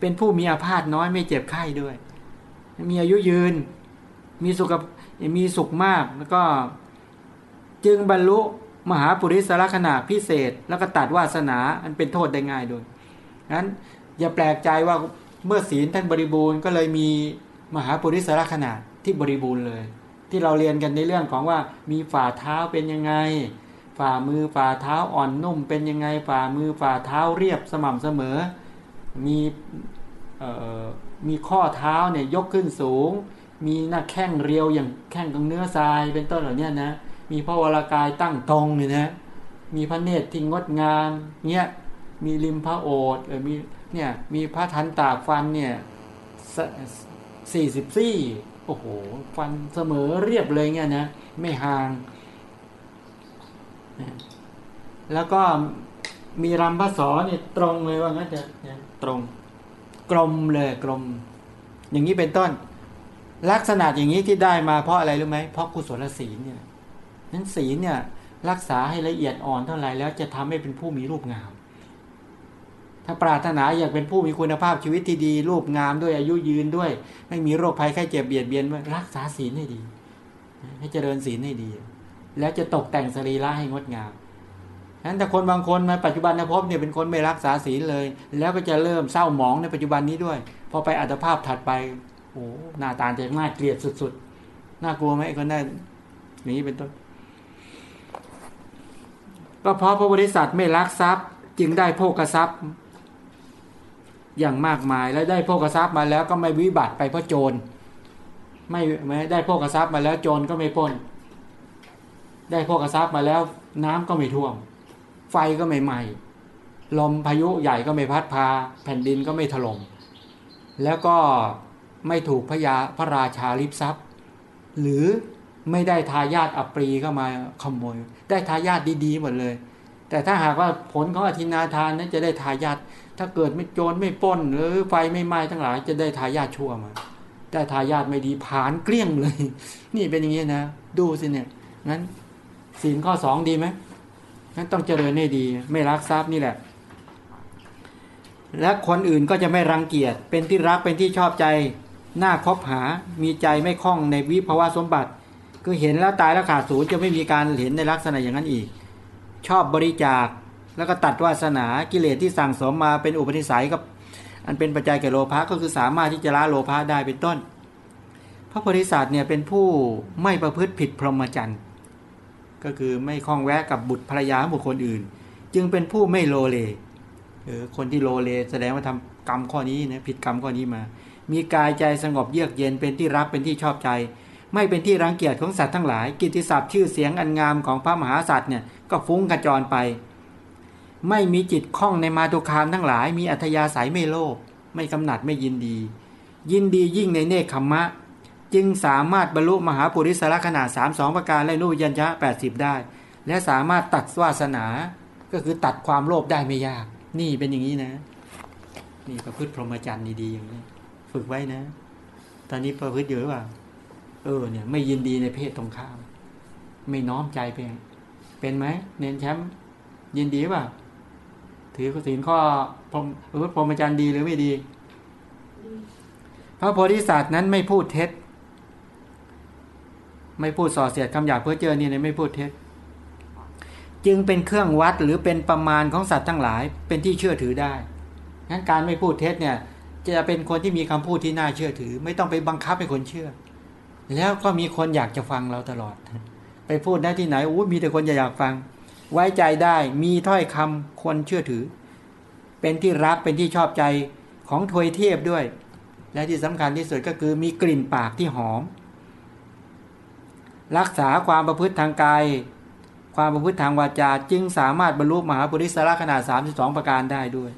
เป็นผู้มีอาพาธน้อยไม่เจ็บไข้ด้วย มีอายุยืน มีสุขมีสุขมากแล้วก็ จึงบรรลุมหาปุริสลักษณะพิเศษ แล้วก็ตัดวาสนาอันเป็นโทษได้ง่ายด้วย นั้นอย่าแปลกใจว่าเมื่อศีลท่านบริบูรณ์ก็เลยมีมหาปุริสลักษณะที่บริบูรณ์เลย ที่เราเรียนกันในเรื่องของว่ามีฝ่าเท้าเป็นยังไง ฝ่ามือฝ่าเท้าอ่อนนุ่มเป็นยังไง ฝ่ามือฝ่าเท้าเรียบสม่ำเสมอ มีมีข้อเท้าเนี่ยยกขึ้นสูง มีหน้าแข้งเรียวอย่างแข้งของเนื้อทรายเป็นต้นเหล่านี้นะมีพระวรากายตั้งตรงเนี่ยนะมีพระเนตรที่งดงามเนี่ย มีริมพระโอษฐ์เออมีเนี่ยมีพระทันตากฟันเนี่ยสี่สิบสี่โอ้โห ฟันเสมอเรียบเลยเงี้ยนะ ไม่ห่าง แล้วก็มีรำพระสอเนี่ยตรงเลยว่างั้นจะตรง กลมเลยกลม อย่างนี้เป็นต้น ลักษณะอย่างนี้ที่ได้มาเพราะอะไรรู้ไหมเพราะกุศลศีลเนี่ยนั้นศีลเนี่ย รักษาให้ละเอียดอ่อนเท่าไหร่แล้วจะทำให้เป็นผู้มีรูปงาม ถ้าปรารถนาอยากเป็นผู้มีคุณภาพชีวิตที่ดี รูปงามด้วยอายุยืนด้วย ไม่มีโรคภัยไข้เจ็บเบียดเบียนรักษาศีลให้ดี ให้เจริญศีลให้ดี แล้วจะตกแต่งสรีระให้งดงามนั้นแต่คนบางคนมาปัจจุบันนะพบเนี่ยเป็นคนไม่รักษาศีลเลย แล้วก็จะเริ่มเศร้าหมองในปัจจุบันนี้ด้วย พอไปอัตภาพถัดไปโอ้หน้าตาจะน่าเกลียดสุดๆน่ากลัวไหมคนนั้นนี้เป็นต้นก็เพราะพระบริษัทไม่รักทรัพย์ จึงได้โภกทรัพย์ อย่างมากมาย แล้วได้พกทรัพย์มาแล้วก็ไม่วิบัติไปเพราะโจร ไม่ไม่ได้พกทรัพย์มาแล้วโจรก็ไม่พ้น ได้พกทรัพย์มาแล้วน้ำก็ไม่ท่วม ไฟก็ไม่ไหม้ลมพายุใหญ่ก็ไม่พัดพา แผ่นดินก็ไม่ถล่มแล้วก็ไม่ถูกพระยาพระราชาลิบทรัพย์ หรือไม่ได้ทายาทอปรีเข้ามาขโมย ได้ทายาทดีๆหมดเลย แต่ถ้าหากว่าผลของอธินาทานนั้นจะได้ทายาท ถ้าเกิดไม่โจรไม่ป้น หรือไฟไม่ไหม้ทั้งหลาย จะได้ทายาทชั่วมาได้ทายาทไม่ดีผ่านเกลี้ยงเลย นี่เป็นอย่างนี้นะ ดูสิเนี่ยงั้นศีลข้อสองดีไหมงั้นต้องเจริญให้ดี ไม่รักทรัพย์นี่แหละ และคนอื่นก็จะไม่รังเกียจเป็นที่รักเป็นที่ชอบใจน่าคบหา มีใจไม่คล้องในวิภาวะสมบัติ คือเห็นแล้วตายแล้วขาดสูญจะไม่มีการเห็นในลักษณะอย่างนั้นอีก ชอบบริจาค แล้วก็ตัดวาสนากิเลสที่สั่งสมมาเป็นอุปนิสัยกับอันเป็นปัจจัยแก่โลภะก็คือสามารถที่จะละโลภะได้เป็นต้น พระโพธิสัตว์เนี่ยเป็นผู้ไม่ประพฤติผิดพรหมจรรย์ก็คือไม่คล้องแวะกับบุตรภรรยาบุคคลอื่น จึงเป็นผู้ไม่โลเลเออคนที่โลเลแสดงว่าทำกรรมข้อนี้นะผิดกรรมข้อนี้มา มีกายใจสงบเยือกเย็นเป็นที่รักเป็นที่ชอบใจ ไม่เป็นที่รังเกียจของสัตว์ทั้งหลาย กิตติศัพท์ชื่อเสียงอันงามของพระมหาสัตว์เนี่ยก็ฟุ้งกระจรไป ไม่มีจิตคล้องในมาตุคามทั้งหลาย มีอัธยาศัยไม่โลภไม่กำหนัดไม่ยินดี ยินดียิ่งในเนคขมมะ จึงสามารถบรรลุมหาปุริสละขนาดสามสองประการและนุยัญชะแปดสิบได้ และสามารถตัดวาสนาก็คือตัดความโลภได้ไม่ยาก นี่เป็นอย่างนี้นะ นี่ประพฤติพรหมจรรย์ดีๆอย่างนี้ ฝึกไว้นะ ตอนนี้ประพฤติอยู่หรือเปล่าเออเนี่ย ไม่ยินดีในเพศตรงข้าม ไม่น้อมใจไปเป็นไหมเน้นแชมป์ยินดีป่ะ ถือศีลข้อพรหมระพฤติพรหมจรรย์ดีหรือไม่ดี พระโพธิสัตว์นั้นไม่พูดเท็จ ไม่พูดส่อเสียดคำหยาบเพื่อเจอนี่ไม่พูดเท็จ จึงเป็นเครื่องวัดหรือเป็นประมาณของสัตว์ทั้งหลาย เป็นที่เชื่อถือได้งั้นการไม่พูดเท็จเนี่ย จะเป็นคนที่มีคำพูดที่น่าเชื่อถือ ไม่ต้องไปบังคับให้คนเชื่อ แล้วก็มีคนอยากจะฟังเราตลอด ไปพูดได้ที่ไหนอู้มีแต่คนอยากฟัง ไว้ใจได้มีถ้อยคำคนเชื่อถือ เป็นที่รักเป็นที่ชอบใจของทวยเทพด้วย และที่สำคัญที่สุดก็คือมีกลิ่นปากที่หอม รักษาความประพฤติทางกาย ความประพฤติทางวาจา จึงสามารถบรรลุมหาปุริสละขนาด 32 ประการได้ด้วย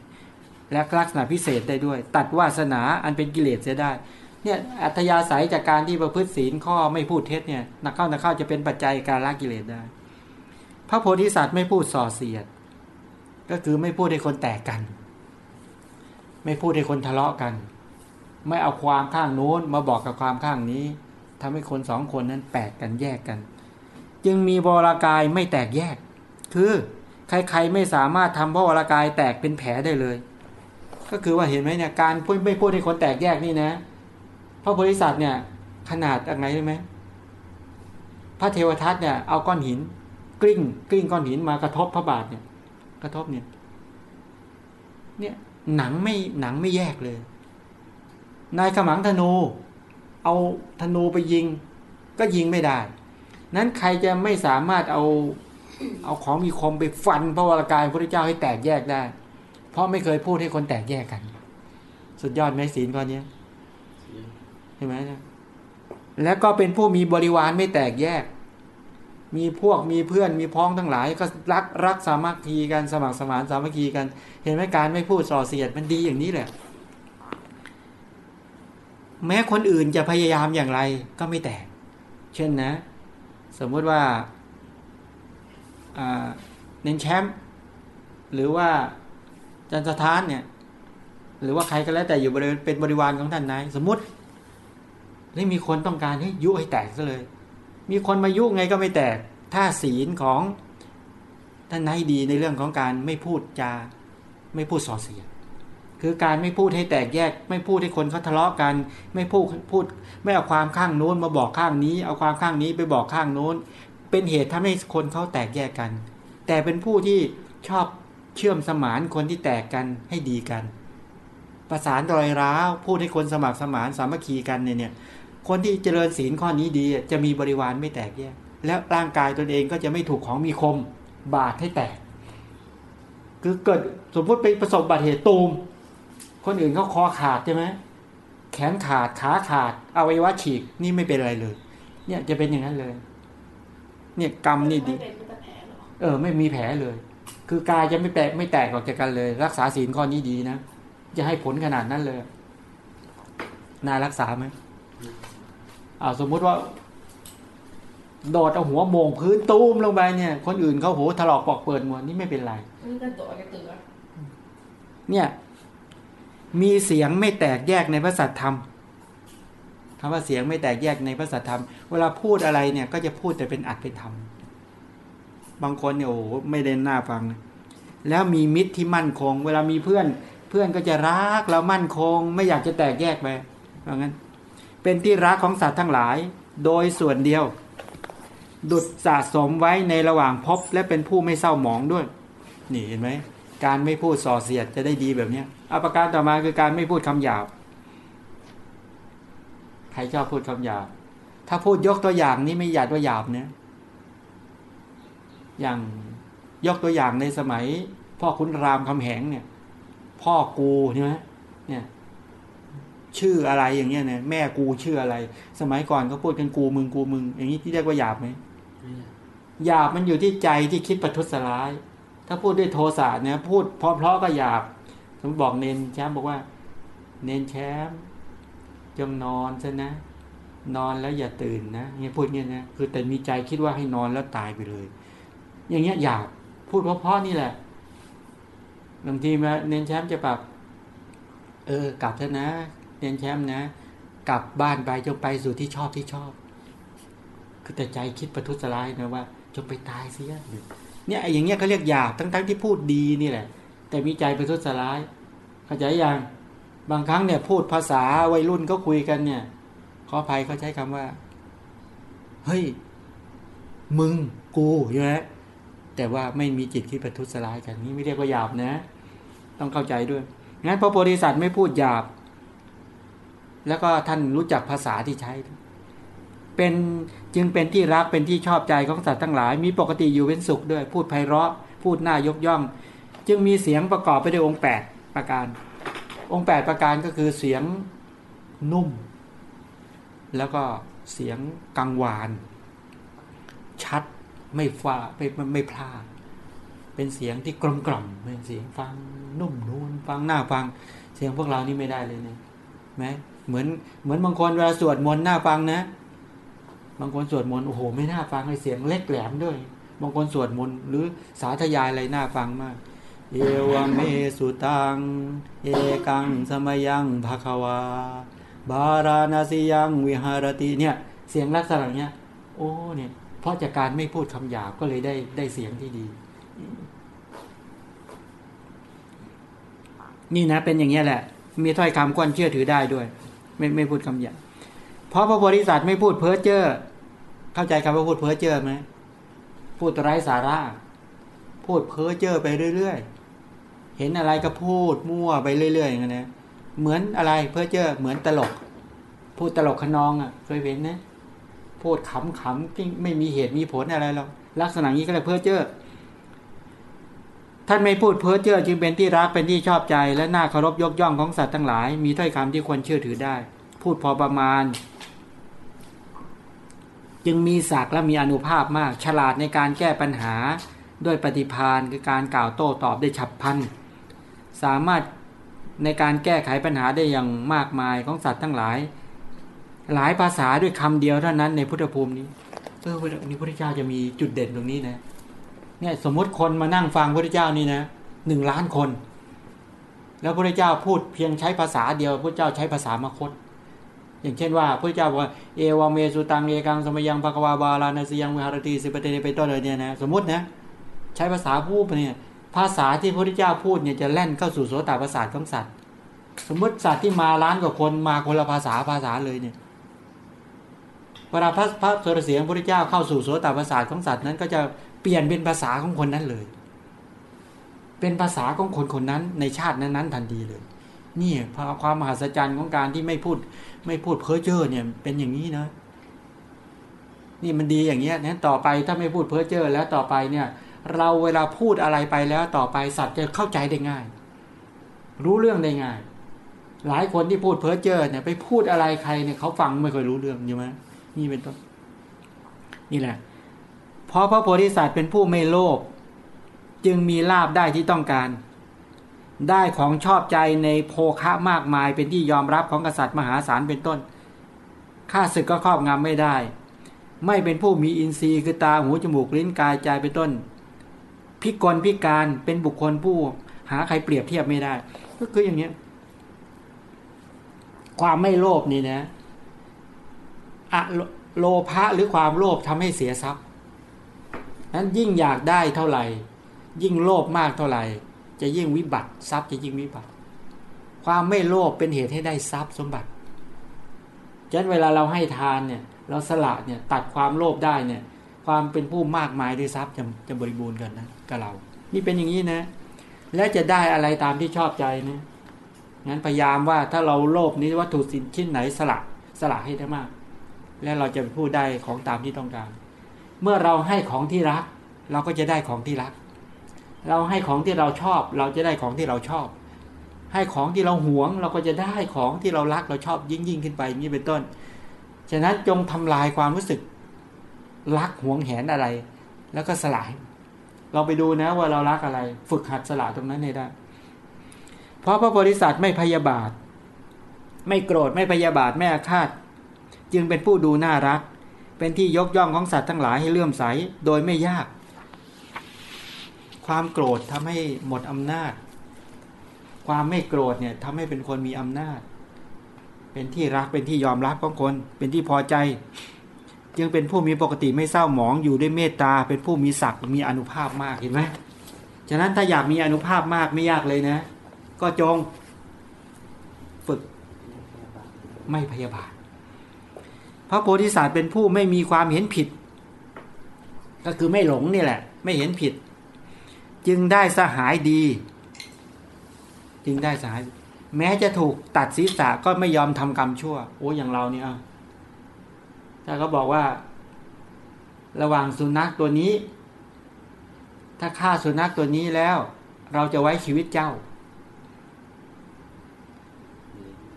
และลักษณะพิเศษได้ด้วย ตัดวาสนาอันเป็นกิเลสเสียได้เนี่ยอัธยาศัยจากการที่ประพฤติศีลข้อไม่พูดเท็จเนี่ยนักเข้านักเข้าจะเป็นปัจจัยการละกิเลสได้ พระโพธิสัตว์ไม่พูดส่อเสียด ก็คือไม่พูดให้คนแตกกัน ไม่พูดให้คนทะเลาะกัน ไม่เอาความข้างโน้นมาบอกกับความข้างนี้ทำให้คนสองคนนั้นแตกกันแยกกัน จึงมีบรากายไม่แตกแยก คือใครๆไม่สามารถทำพระวรากายแตกเป็นแผลได้เลย ก็คือว่าเห็นไหมเนี่ยการพูดไม่พูดให้คนแตกแยกนี่นะ พระโพธิสัตว์เนี่ยขนาดอะไรรู้ไหมพระเทวทัตเนี่ยเอาก้อนหิน กลิ้งกลิ้งก้อนหินมากระทบพระบาทเนี่ย กระทบเนี่ย เนี่ยหนังไม่หนังไม่แยกเลย นายขมังธนู เอาธนูไปยิง ก็ยิงไม่ได้ นั้นใครจะไม่สามารถเอาเอาของมีคมไปฟันพระวรากายพระเจ้าให้แตกแยกได้ เพราะไม่เคยพูดให้คนแตกแยกกัน สุดยอดไหมศีลข้อนี้เห็นไหมนะแล้วก็เป็นผู้มีบริวารไม่แตกแยก มีพวกมีเพื่อนมีพ้องทั้งหลาย ก็รักรักสามัคคีกันสมัครสมานสามัคคีกัน เห็นไหมการไม่พูดส่อเสียดมันดีอย่างนี้แหละ แม้คนอื่นจะพยายามอย่างไรก็ไม่แตก เช่นนะ สมมติว่าเน้นแชมป์หรือว่าจันททานเนี่ยหรือว่าใครก็แล้วแต่อยู่บริเวณเป็นบริวารของท่านนายสมมตินี่มีคนต้องการให้ยุให้แตกซะเลย มีคนมายุไงก็ไม่แตก ถ้าศีลของท่านนายดีในเรื่องของการไม่พูดจาไม่พูดส่อเสียดคือการไม่พูดให้แตกแยก ไม่พูดให้คนเขาทะเลาะกัน ไม่พูดพูด ไม่เอาความข้างโน้นมาบอกข้างนี้ เอาความข้างนี้ไปบอกข้างโน้น เป็นเหตุทำให้คนเขาแตกแยกกัน แต่เป็นผู้ที่ชอบเชื่อมสมานคนที่แตกกันให้ดีกัน ประสานรอยร้าวพูดให้คนสมัครสมานสามัคคีกันเนี่ยเนี่ย คนที่เจริญศีลข้อนี้ดีจะมีบริวารไม่แตกแยก และร่างกายตนเองก็จะไม่ถูกของมีคมบาดให้แตก คือเกิดสมมติไปประสบบัติเหตุตูม คนอื่นเขาคอขาดใช่ไหมแขนขาดขาขาดอวัยวะฉีกนี่ไม่เป็นอะไรเลย เนี่ยจะเป็นอย่างนั้นเลย เนี่ยกรรมนี่ดี เออ ไม่มีแผลเลย คือกายจะไม่แตกไม่แตกออกจากกันเลย รักษาศีลข้อนี้ดีนะจะให้ผลขนาดนั้นเลยน่ารักษาไหม เอาสมมุติว่า โดดเอาหัวโมงพื้นตูมลงไปเนี่ย คนอื่นเขาโหถลอกปอกเปิดหมดนี่ไม่เป็นไรเนี่ย มีเสียงไม่แตกแยกในพระสัทธรรมคำว่าเสียงไม่แตกแยกในพระสัทธรรม เวลาพูดอะไรเนี่ย ก็จะพูดแต่เป็นอัดเป็นธรรมบางคนเนี่ยโอ้ไม่เด่นหน้าฟังแล้วมีมิตรที่มั่นคง เวลามีเพื่อน เพื่อนก็จะรักเรามั่นคง ไม่อยากจะแตกแยกไปเพราะงั้น เป็นที่รักของสัตว์ทั้งหลาย โดยส่วนเดียว ดุดสะสมไว้ในระหว่างพบและเป็นผู้ไม่เศร้าหมองด้วย นี่เห็นไหมการไม่พูดส่อเสียดจะได้ดีแบบเนี้ยอาประการต่อมาคือการไม่พูดคำหยาบใครชอบพูดคำหยาบ ถ้าพูดยกตัวอย่างนี้ไม่หยาดว่าหยาบเนี่ยอย่างยกตัวอย่างในสมัย พ่อคุณรามคำแหงเนี่ย พ่อกูใช่ไหมเนี่ย ชื่ออะไรอย่างเงี้ยเนี่ยแม่กูชื่ออะไร สมัยก่อนเขาพูดกันกูมึงกูมึง อย่างนี้ที่เรียกว่าหยาบไหมหยาบมันอยู่ที่ใจที่คิดประทุษร้าย ถ้าพูดด้วยโทสะเนี่ยพูดเพราะๆก็หยาบผมบอกเนนแชมป์บอกว่า เนนแชมป์จงนอนซะนะ นอนแล้วอย่าตื่นนะเนี่ยพูดเงี้ยนะคือแต่มีใจคิดว่าให้นอนแล้วตายไปเลย อย่างเงี้ยหยาบพูดเพราะๆนี่แหละบางทีมาเน้นแชมป์จะปรับเออกลับเถอะนะ เน้นแชมป์นะ กลับบ้านไปจงไปสู่ที่ชอบที่ชอบ คือแต่ใจคิดประทุษร้ายนะว่าจงไปตายเสียเนี่ยอย่างเงี้ยเขาเรียกหยาบทั้งๆที่พูดดีนี่แหละ แต่มีใจประทุษร้ายเข้าใจยังบางครั้งเนี่ยพูดภาษาวัยรุ่นก็คุยกันเนี่ยขออภัยเขาใช้คำว่า เฮ้ย มึงกูใช่ไหมแต่ว่าไม่มีจิตที่ประทุษร้ายกันนี่ไม่เรียกว่าหยาบนะ ต้องเข้าใจด้วยงั้นพระโพธิสัตว์ไม่พูดหยาบ แล้วก็ท่านรู้จักภาษาที่ใช้ เป็นจึงเป็นที่รักเป็นที่ชอบใจของสัตว์ทั้งหลาย มีปกติอยู่เป็นสุขด้วย พูดไพเราะ พูดน่ายกย่อง จึงมีเสียงประกอบไปด้วยองค์แปดประการ องค์แปดประการก็คือเสียงนุ่ม แล้วก็เสียงกังวาน ชัดไม่ฟ้าไม่ไม่พลาดเป็นเสียงที่กลมกล่อมเป็นเสียงฟังนุ่มนวลฟังหน้าฟัง เสียงพวกเรานี่ไม่ได้เลยเนะไหม เหมือนเหมือนบางคนเวลาสวดมนต์หน้าฟังนะ บางคนสวดมนต์โอ้โห ไม่น่าฟังเลยเสียงเล็กแหลมด้วย บางคนสวดมนต์หรือสาธยายอะไรน่าฟังมาก เอวเมสุตัง เอกังสมยังภาควา บาราณสียังวิหารติเนี่ย เสียงลักษณะเนี้ยโอ้เนี่ยเพราะจากการไม่พูดคำหยาบก็เลยได้ได้เสียงที่ดี นี่นะเป็นอย่างนี้แหละ มีถ้อยคำควรเชื่อถือได้ด้วย ไม่ไม่พูดคำหยาบเพราะพระบริษัทไม่พูดเพ้อเจ้อเข้าใจคำว่าพูดเพ้อเจ้อไหมพูดไร้สาระพูดเพ้อเจ้อไปเรื่อยๆ เห็นอะไรก็พูดมั่วไปเรื่อยๆอย่างนี้นเหมือนอะไรเพ้อเจ้อเหมือนตลก พูดตลกขนองอะเคยเห็นนะพูดขำขำไม่มีเหตุมีผลอะไรหรอกลักษณะนี้ก็เลยเพ้อเจ้อ ท่านไม่พูดเพ้อเจ้อจึงเป็นที่รักเป็นที่ชอบใจ และน่าเคารพยกย่องของสัตว์ทั้งหลาย มีถ้อยคำที่ควรเชื่อถือได้ พูดพอประมาณ จึงมีศักดิ์และมีอนุภาพมาก ฉลาดในการแก้ปัญหาด้วยปฏิพานคือการกล่าวโต้ตอบได้ฉับพลันสามารถในการแก้ไขปัญหาได้อย่างมากมายของสัตว์ทั้งหลาย หลายภาษาด้วยคำเดียวเท่านั้นในพุทธภูมินี้เออวันนี้พระเจ้าจะมีจุดเด่นตรงนี้นะ เนี่ยสมมติคนมานั่งฟังพระเจ้านี่นะหนึ่งล้านคน แล้วพระเจ้าพูดเพียงใช้ภาษาเดียวพระเจ้าใช้ภาษามคต อย่างเช่นว่าพระเจ้าบอกว่าเอวาเมสุตังเอกังสมยังภควาบาลานาสยังวิหารติสิปเตเนไปต้นเลยเนี่ยนะสมมตินะใช้ภาษาพูดเนี่ยภาษาที่พระพุทธเจ้าพูดเนี่ยจะแล่นเข้าสู่โสตประสาทของสัตว์ สมมติสัตว์ที่มาล้านกว่าคนมาคนละภาษาภาษาเลยเนี่ยเวลาพระพระสุรเสียงพระพุทธเจ้าเข้าสู่โสตประสาทของสัตว์นั้นก็จะ เปลี่ยนเป็นภาษาของคนนั้นเลย เป็นภาษาของคนคนนั้นในชาตินั้นๆทันทีเลย นี่ความมหัศจรรย์ของการที่ไม่พูด ไม่พูดเพ้อเจ้อเนี่ย เป็นอย่างนี้นะนี่มันดีอย่างเงี้ยนะต่อไปถ้าไม่พูดเพ้อเจ้อแล้วต่อไปเนี่ย เราเวลาพูดอะไรไปแล้วต่อไปสัตว์จะเข้าใจได้ง่าย รู้เรื่องได้ง่าย หลายคนที่พูดเพ้อเจ้อเนี่ย ไปพูดอะไรใครเนี่ยเขาฟังไม่ค่อยรู้เรื่องใช่ไหมนี่เป็นต้นนี่แหละ เพราะพระโพธิสัตว์เป็นผู้ไม่โลภจึงมีลาบได้ที่ต้องการ ได้ของชอบใจในโภคะมากมายเป็นที่ยอมรับของกษัตริย์มหาศาลเป็นต้นข้าศึกก็ครอบงำไม่ได้ ไม่เป็นผู้มีอินทรีย์คือตาหูจมูกลิ้นกายใจเป็นต้น พิกลพิการเป็นบุคคลผู้หาใครเปรียบเทียบไม่ได้ ก็คืออย่างนี้ความไม่โลภนี่นะอะโลภะหรือความโลภทำให้เสียทรัพย์ นั้นยิ่งอยากได้เท่าไหร่ ยิ่งโลภมากเท่าไหร่ จะยิ่งวิบัติ ทรัพย์จะยิ่งวิบัติ ความไม่โลภเป็นเหตุให้ได้ทรัพย์สมบัติฉะนั้นเวลาเราให้ทานเนี่ย เราสละเนี่ยตัดความโลภได้เนี่ย ความเป็นผู้มากมายด้วยทรัพย์จะจะบริบูรณ์กันนะกับเรา นี่เป็นอย่างนี้นะ และจะได้อะไรตามที่ชอบใจนะงั้นพยายามว่าถ้าเราโลภนี้วัตถุสินชิ้นไหนสละสละให้ได้มาก และเราจะพูดได้ของตามที่ต้องการ เมื่อเราให้ของที่รัก เราก็จะได้ของที่รัก เราให้ของที่เราชอบ เราจะได้ของที่เราชอบ ให้ของที่เราหวง เราก็จะได้ของที่เรารักเราชอบยิ่งยิ่งขึ้นไปนี่เป็นต้น ฉะนั้นจงทำลายความรู้สึก รักหวงแหนอะไร แล้วก็สลาย เราไปดูนะว่าเรารักอะไร ฝึกหัดสละตรงนั้นให้ได้ เพราะพระโพธิสัตว์ไม่พยาบาท ไม่โกรธไม่พยาบาทไม่อาฆาต จึงเป็นผู้ดูน่ารัก เป็นที่ยกย่องของสัตว์ทั้งหลายให้เลื่อมใสโดยไม่ยาก ความโกรธทำให้หมดอำนาจ ความไม่โกรธเนี่ยทำให้เป็นคนมีอำนาจ เป็นที่รักเป็นที่ยอมรับของคน เป็นที่พอใจ จึงเป็นผู้มีปกติไม่เศร้าหมองอยู่ด้วยเมตตา เป็นผู้มีศักดิ์มีอนุภาพมากเห็นไหมฉะนั้นถ้าอยากมีอนุภาพมากไม่ยากเลยนะ ก็จง ฝึกไม่พยาบาท พระโพธิสัตว์เป็นผู้ไม่มีความเห็นผิด ก็คือไม่หลงนี่แหละ ไม่เห็นผิด จึงได้สหายดี จึงได้สหาย แม้จะถูกตัดศีรษะก็ไม่ยอมทำกรรมชั่ว โอ้อย่างเราเนี่ยถ้าเขาบอกว่า ระหว่างสุนัขตัวนี้ ถ้าฆ่าสุนัขตัวนี้แล้ว เราจะไว้ชีวิตเจ้า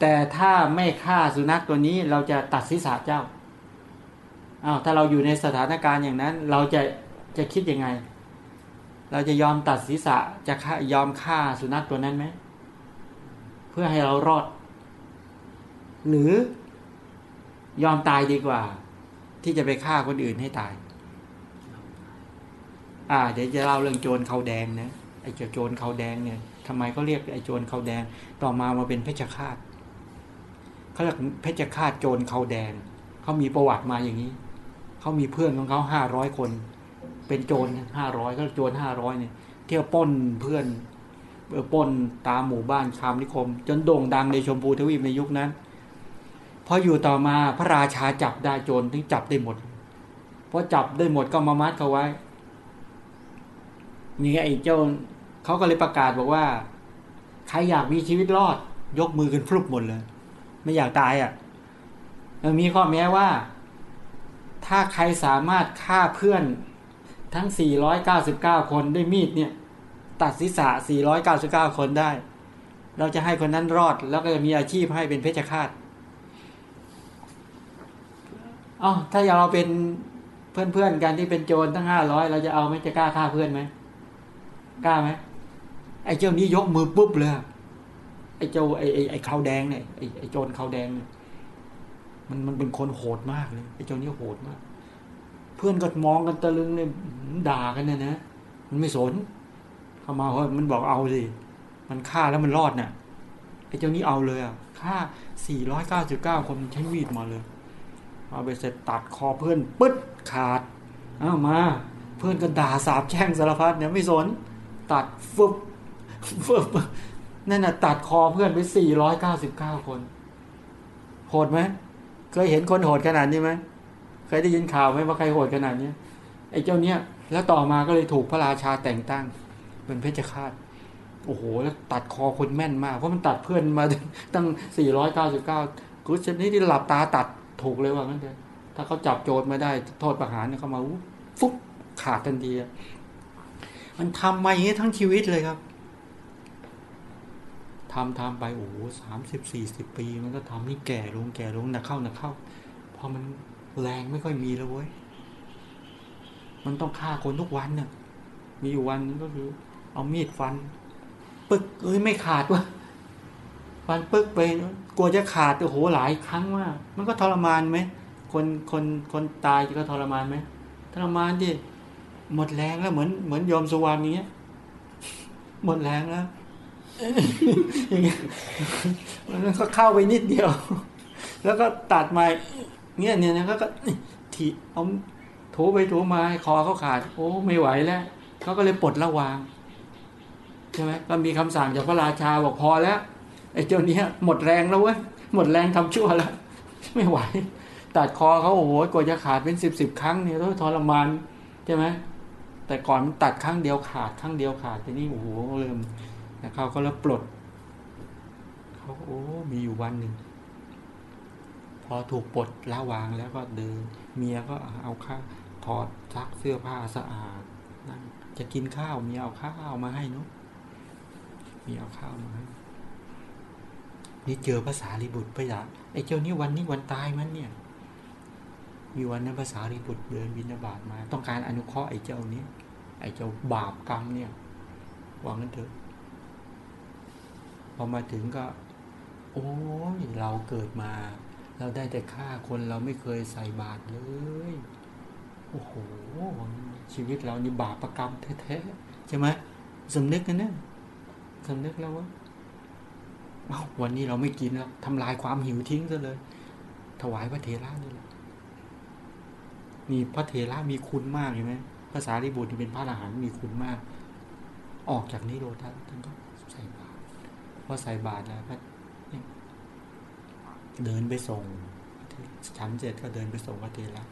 แต่ถ้าไม่ฆ่าสุนัขตัวนี้เราจะตัดศีรษะเจ้าอ้าวถ้าเราอยู่ในสถานการณ์อย่างนั้น เราจะจะคิดยังไง เราจะยอมตัดศีรษะจะยอมฆ่าสุนัขตัวนั้นไหมเพื่อให้เรารอด หรือยอมตายดีกว่า ที่จะไปฆ่าคนอื่นให้ตาย อ่า เดี๋ยวจะเล่าเรื่องโจรเขาแดงนะไอ้โจรเขาแดงเนี่ยทำไมเขาเรียกไอ้โจรเขาแดง ต่อมามาเป็นเพชฌฆาต เขาเรียกเพชฌฆาตโจรเขาแดงเขามีประวัติมาอย่างนี้เขามีเพื่อนของเขาห้าร้อยคน เป็นโจรห้าร้อยก็โจรห้าร้อยเนี่ยเที่ยวป้นเพื่อนป้นตามหมู่บ้านชามนิคม จนโด่งดังในชมพูทวีปในยุคนั้นพออยู่ต่อมาพระราชาจับได้โจรถึงจับได้หมดพอจับได้หมดก็มามัดเขาไว้นี่ไอ้เจ้าเขาก็เลยประกาศบอกว่า ใครอยากมีชีวิตรอด ยกมือกันพลุบหมดเลย ไม่อยากตายอะ่ะมีข้อแม้ว่า ถ้าใครสามารถฆ่าเพื่อนทั้ง 499 คนด้วยมีดเนี่ย ตัดศีรษะ 499 คนได้ เราจะให้คนนั้นรอด แล้วก็จะมีอาชีพให้เป็นเพชฌฆาตอ๋อถ้าเราเป็นเพื่อนๆกันที่เป็นโจรทั้งห้าร้อยเราจะเอาไหมจะกล้าฆ่าเพื่อนไหมกล้าไหมไอ้เจ้านี้ยกมือปุ๊บเลย ไอ้เจ้าไอ้ไอ้ไอ้ขาวแดงเนี่ยไอ้ไอ้โจรขาวแดงเนี่ยมันมันเป็นคนโหดมากเลยไอ้เจ้านี้โหดมาก เพื่อนก็มองกันตะลึงเนี่ยด่ากันเนี่ยนะมันไม่สน เข้ามาเฮ้ยมันบอกเอาสิมันฆ่าแล้วมันรอดเนี่ยไอ้เจ้านี้เอาเลยอะฆ่าสี่ร้อยเก้าสิบเก้าคนใช้มีดมาเลยเอาไปเสร็จตัดคอเพื่อนปึ๊ดขาดเอามา เพื่อนก็ด่าสาบแช่งสารพัดเนี่ยไม่สน ตัดฟึบฟึบ นั่นน่ะตัดคอเพื่อนไปสี่ร้อยเก้าสิบเก้าคน โหดไหมเคยเห็นคนโหดขนาดนี้ไหมเคยได้ยินข่าวไหมว่าใครโหดขนาดนี้ไอ้เจ้าเนี้ยแล้วต่อมาก็เลยถูกพระราชาแต่งตั้ง เป็นเพชฌฆาตโอ้โห แล้วตัดคอคนแม่นมาก เพราะมันตัดเพื่อนมาตั้งสี่ร้อยเก้าสิบเก้ากุศลนี้ที่หลับตาตัดถูกเลยว่างั้นเถอะถ้าเขาจับโจรมาได้โทษประหารเนี่ยเขามาฟุ๊บขาดทันทีมันทำมาอย่างนี้ทั้งชีวิตเลยครับ ทำทำไปโอ้โหสามสิบสี่สิบปี มันก็ทำให้แก่ลงแก่ลงหนักเข้าหนักเข้าพอมันแรงไม่ค่อยมีแล้วเว้ยมันต้องฆ่าคนทุกวันเนี่ยมีอยู่วันนึงก็คือ เอามีดฟัน ปึ๊กเอ้ยไม่ขาดวะฟันปึ๊กไปกลัวจะขาดโอ้โหหลายครั้งว่ามันก็ทรมานไหมคนคนคนตายก็ทรมานไหมทรมานดิหมดแรงแล้วเหมือนเหมือนยอมสวรรค์นี้หมดแรงแล้ว อย่างเงี้ยมันก็เข้าไปนิดเดียว แล้วก็ตัดมาเงี้ยเนี่ยนะก็ถีเอาถูไปถูมาคอเขาขาด โอ้ไม่ไหวแล้วเขาก็เลยปลดระวางใช่ไหมก็มีคำสั่งจากพระราชาบอกพอแล้วไอ้เจ้านี้หมดแรงแล้วเว้ยหมดแรงทำชั่วแล้ว ไม่ไหว ตัดคอเขาโอ้โหกว่าจะขาดเป็นสิบสิบครั้งเนี่ยต้องทรมานใช่ไหมแต่ก่อนมันตัดครั้งเดียวขาดครั้งเดียวขาดแต่นี่โอ้โหเริ่ม เขาก็แล้วปลดเขาโอ้มีอยู่วันหนึ่ง พอถูกปลดละวางแล้วก็เดิน เมียก็เอาข้าถอดซักเสื้อผ้าสะอาดนั่งจะกินข้าวเมียเอาข้าวมาให้นุ๊มีเอาข้าวมาให้นี่เจอภาษาลิบุตรพระยาไอ้เจ้านี่วันนี้วันตายมันเนี่ย มีวันนั้นภาษาลิบุตรเดินบินาบาตมา ต้องการอนุเคราะห์ไอ้เจ้านี้ไอ้เจ้าบาปกรรมเนี่ยวางกันเถอะ พอมาถึงก็ โอ้ยเราเกิดมา เราได้แต่ฆ่าคนเราไม่เคยใส่บาตรเลย โอ้โห ชีวิตเรานี่บาปประกรรมแท้ๆใช่ไหมสำนึกกันนะสำนึกแล้วว่าวันนี้เราไม่กินแล้วทำลายความหิวทิ้งซะเลย ถวายพระเถระนี่แหละนี่พระเถระมีคุณมากเห็นไหมภาษาริบุตรเป็นพระอรหันต์มีคุณมาก ออกจากนิโรธท่านก็ พอใส่บาตรแล้วก็เดินไปส่งฉันเสร็จก็เดินไปส่งพระเถระ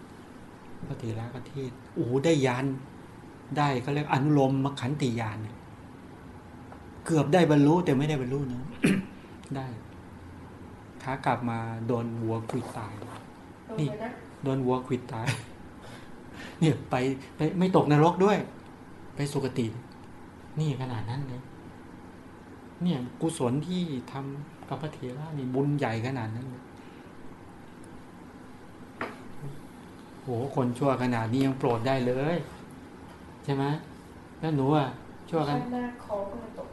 พระเถระก็เทศโอ้ได้ยานได้ก็เรียกอนุโลมมขันติยานเกือบได้บรรลุแต่ไม่ได้บรรลุนะได้ขากลับมาโดนวัวควิดตายนี่โดนวัวควิดตาย เนี่ยไปไปไม่ตกนรกด้วย ไปสุคติ นี่ขนาดนั้นเลย เนี่ย กุศลที่ทำกับพระเถระนี่บุญใหญ่ขนาดนั้นเลยโหคนชั่วขนาดนี้ยังโปรดได้เลย ใช่ไหมแล้วหนูอะชั่วกัน
หน้าคอก็ไม่ตก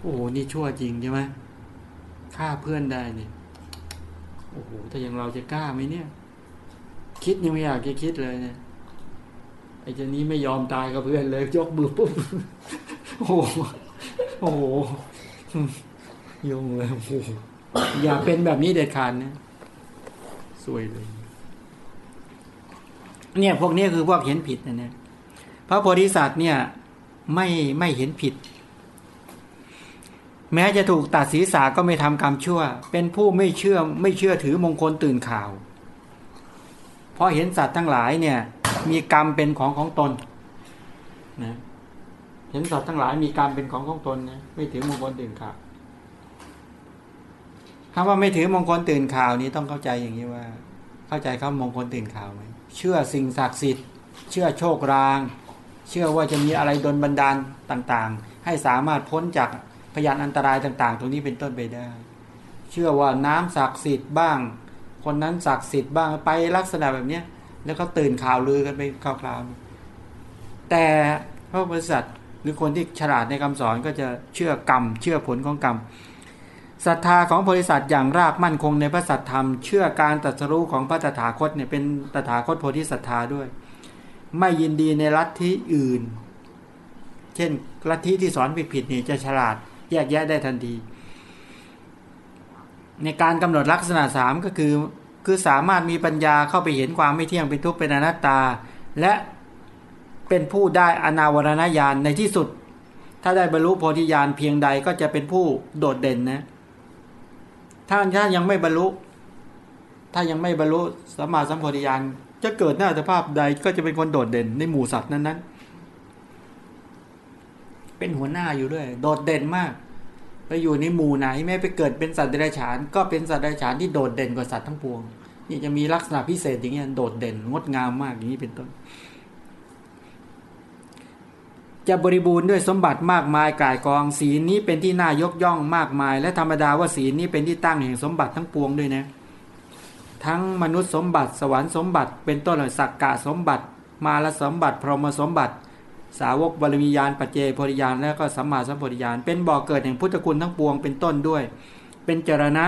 โอ้โหนี่ชั่วจริงใช่ไหมฆ่าเพื่อนได้เนี่ยโอ้โหถ้าอย่างเราจะกล้าไหมเนี่ย คิดยังไม่อยากจะคิดเลยเนี่ย ไอ้เจ้านี้ไม่ยอมตายกับเพื่อนเลย ยกมือปุ๊บโอ้โหโอ้โหยงเลยโอ้โหอย่าเป็นแบบนี้เด็ดขาดนะสวยเลย เนี่ยพวกนี้คือพวกเห็นผิดนะเนี่ยพระโพธิสัตว์เนี่ยไม่ไม่เห็นผิด แม้จะถูกตัดศีรษะก็ไม่ทำกรรมชั่ว เป็นผู้ไม่เชื่อไม่เชื่อถือมงคลตื่นข่าว เพราะเห็นสัตว์ทั้งหลายเนี่ย มีกรรมเป็นของของตนนะเห็นสัตว์ทั้งหลายมีกรรมเป็นของของตนนะไม่ถือมงคลตื่นข่าวคำว่าไม่ถือมงคลตื่นข่าวนี้ต้องเข้าใจอย่างนี้ว่า เข้าใจคำมงคลตื่นข่าวไหมเชื่อสิ่งศักดิ์สิทธิ์ เชื่อโชคราง เชื่อว่าจะมีอะไรดนบันดาลต่างๆ ให้สามารถพ้นจากพยานอันตรายต่าง ๆ ตรงนี้เป็นต้นไปได้ เชื่อว่าน้ำศักดิ์สิทธิ์บ้าง คนนั้นศักดิ์สิทธิ์บ้างไปลักษณะแบบเนี้ย แล้วก็ตื่นข่าวลือกันไปคราวๆแต่พระบริษัทหรือคนที่ฉลาดในคำสอนก็จะเชื่อกรรม เชื่อผลของกรรมศรัทธาของบริษัทอย่างรากมั่นคงในพระสัทธรรม เชื่อการตรัสรู้ของพระตถาคตเนี่ยเป็นตถาคตโพธิศรัทธาด้วย ไม่ยินดีในลัทธิอื่น เช่นลัทธิที่สอนผิดๆนี่จะฉลาดแยกแยะได้ทันที ในการกำหนดลักษณะสามก็คือ คือสามารถมีปัญญาเข้าไปเห็นความไม่เที่ยงเป็นทุกข์เป็นอนัตตา และเป็นผู้ได้อนาวรณญาณในที่สุด ถ้าได้บรรลุโพธิญาณเพียงใดก็จะเป็นผู้โดดเด่นนะ ถ้าถ้ายังไม่บรรลุ ถ้ายังไม่บรรลุสมมาสัมโพธิญาณจะเกิดหน้าสภาพใดก็จะเป็นคนโดดเด่นในหมู่สัตว์นั้นๆ เป็นหัวหน้าอยู่ด้วย โดดเด่นมาก ไปอยู่ในหมู่ไหนแม้ไปเกิดเป็นสัตว์เดรัจฉาน ก็เป็นสัตว์เดรัจฉานที่โดดเด่นกว่าสัตว์ทั้งปวง นี่จะมีลักษณะพิเศษอย่างเงี้ยโดดเด่นงดงามมากอย่างนี้เป็นต้น จะบริบูรณ์ด้วยสมบัติมากมายกายกองศีลนี้เป็นที่น่ายกย่องมากมาย และธรรมดาว่าศีลนี้เป็นที่ตั้งแห่งสมบัติทั้งปวงด้วยนะทั้งมนุษย์สมบัติสวรรค์สมบัติ เป็นต้นเลยสักกะสมบัติ มาลสมบัติ พรหมสมบัติ สาวกบรมียานปัจเจโพธิญาณและก็สัมมาสัมโพธิญาณเป็นบ่อกเกิดแห่งพุทธคุณทั้งปวงเป็นต้นด้วย เป็นจรณะ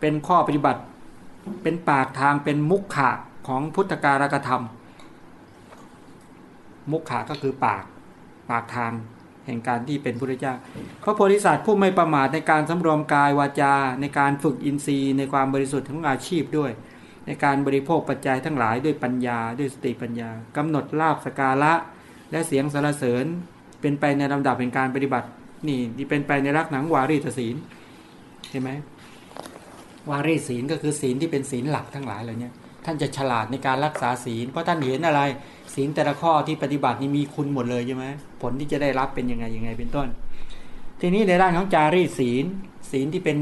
เป็นข้อปฏิบัติ เป็นปากทางเป็นมุขขะของพุทธการกธรรม มุขขะก็คือปากปากทางแห่งการที่เป็นพุทธเจ้าพระโพธิสัตว์ผู้ไม่ประมาทในการสำรวมกายวาจา ในการฝึกอินทรีย์ ในความบริสุทธิ์ของอาชีพด้วย ในการบริโภคปัจจัยทั้งหลายด้วยปัญญาด้วยสติปัญญากำหนดลาบสกาละ และเสียงสรรเสริญเป็นไปในลำดับเป็นการปฏิบัติ นี่ที่เป็นไปในรักหนังวารีตศีลเห็นไหมวารีศีลก็คือศีลที่เป็นศีลหลักทั้งหลายเหล่านี้ท่านจะฉลาดในการรักษาศีล เพราะท่านเห็นอะไร ศีลแต่ละข้อที่ปฏิบัตินี่มีคุณหมดเลยใช่ไหมผลที่จะได้รับเป็นยังไงยังไงเป็นต้น ทีนี้ในด้านของจารีศีล ศีลที่เป็น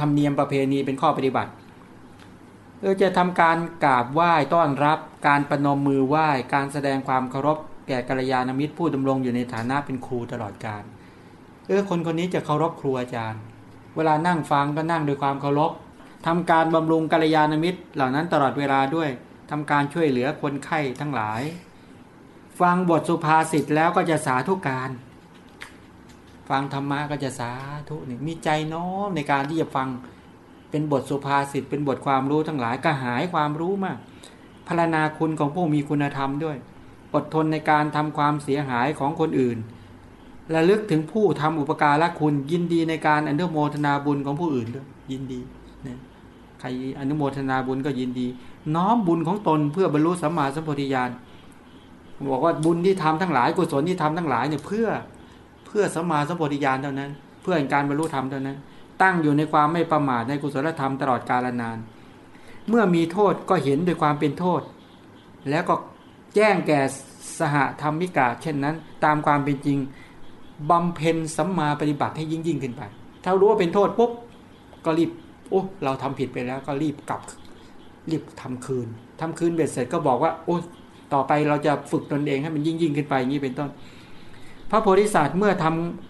ธรรมเนียมประเพณีเป็นข้อปฏิบัติ เออจะทำการกราบไหว้ต้อนรับ การประนมมือไหว้ การแสดงความเคารพ แก่กัลยาณมิตรผู้ดำรงอยู่ในฐานะเป็นครูตลอดกาลเออคนคนนี้จะเคารพครูอาจารย์ เวลานั่งฟังก็นั่งด้วยความเคารพทำการบำรุงกัลยาณมิตร เหล่านั้นตลอดเวลาด้วยทำการช่วยเหลือคนไข้ทั้งหลาย ฟังบทสุภาษิตแล้วก็จะสาธุการ ฟังธรรมะก็จะสาธุนี่มีใจน้อมในการที่จะฟัง เป็นบทสุภาษิตเป็นบทความรู้ทั้งหลายก็หายความรู้มากพพรณนาคุณของผู้มีคุณธรรมด้วย อดทนในการทำความเสียหายของคนอื่นระลึกถึงผู้ทำอุปการะคุณยินดีในการอนุโมทนาบุญของผู้อื่นด้วยยินดีนะใครอนุโมทนาบุญก็ยินดี น้อมบุญของตนเพื่อบรรลุสัมมาสัมปวิญาณบอกว่าบุญที่ทำทั้งหลายกุศลที่ทำทั้งหลายเนี่ยเพื่อเพื่อสัมมาสัมปวิญาณเท่านั้น เพื่อการบรรลุธรรมเท่านั้น ตั้งอยู่ในความไม่ประมาทในกุศลธรรมตลอดกาลนาน เมื่อมีโทษก็เห็นโดยความเป็นโทษ แล้วก็แจ้งแก่สหธรรมิกาเช่นนั้น ตามความเป็นจริงบำเพ็ญสัมมาปฏิบัติให้ยิ่งยิ่งขึ้นไป ถ้ารู้ว่าเป็นโทษปุ๊บก็รีบโอ้เราทำผิดไปแล้วก็รีบกลับรีบทำคืนทำคืนเบ็ดเสร็จก็บอกว่า โอ้ต่อไปเราจะฝึกตนเองให้มันยิ่งยิ่งขึ้นไปอย่างนี้เป็นต้น พระโพธิสัตว์เมื่อทำ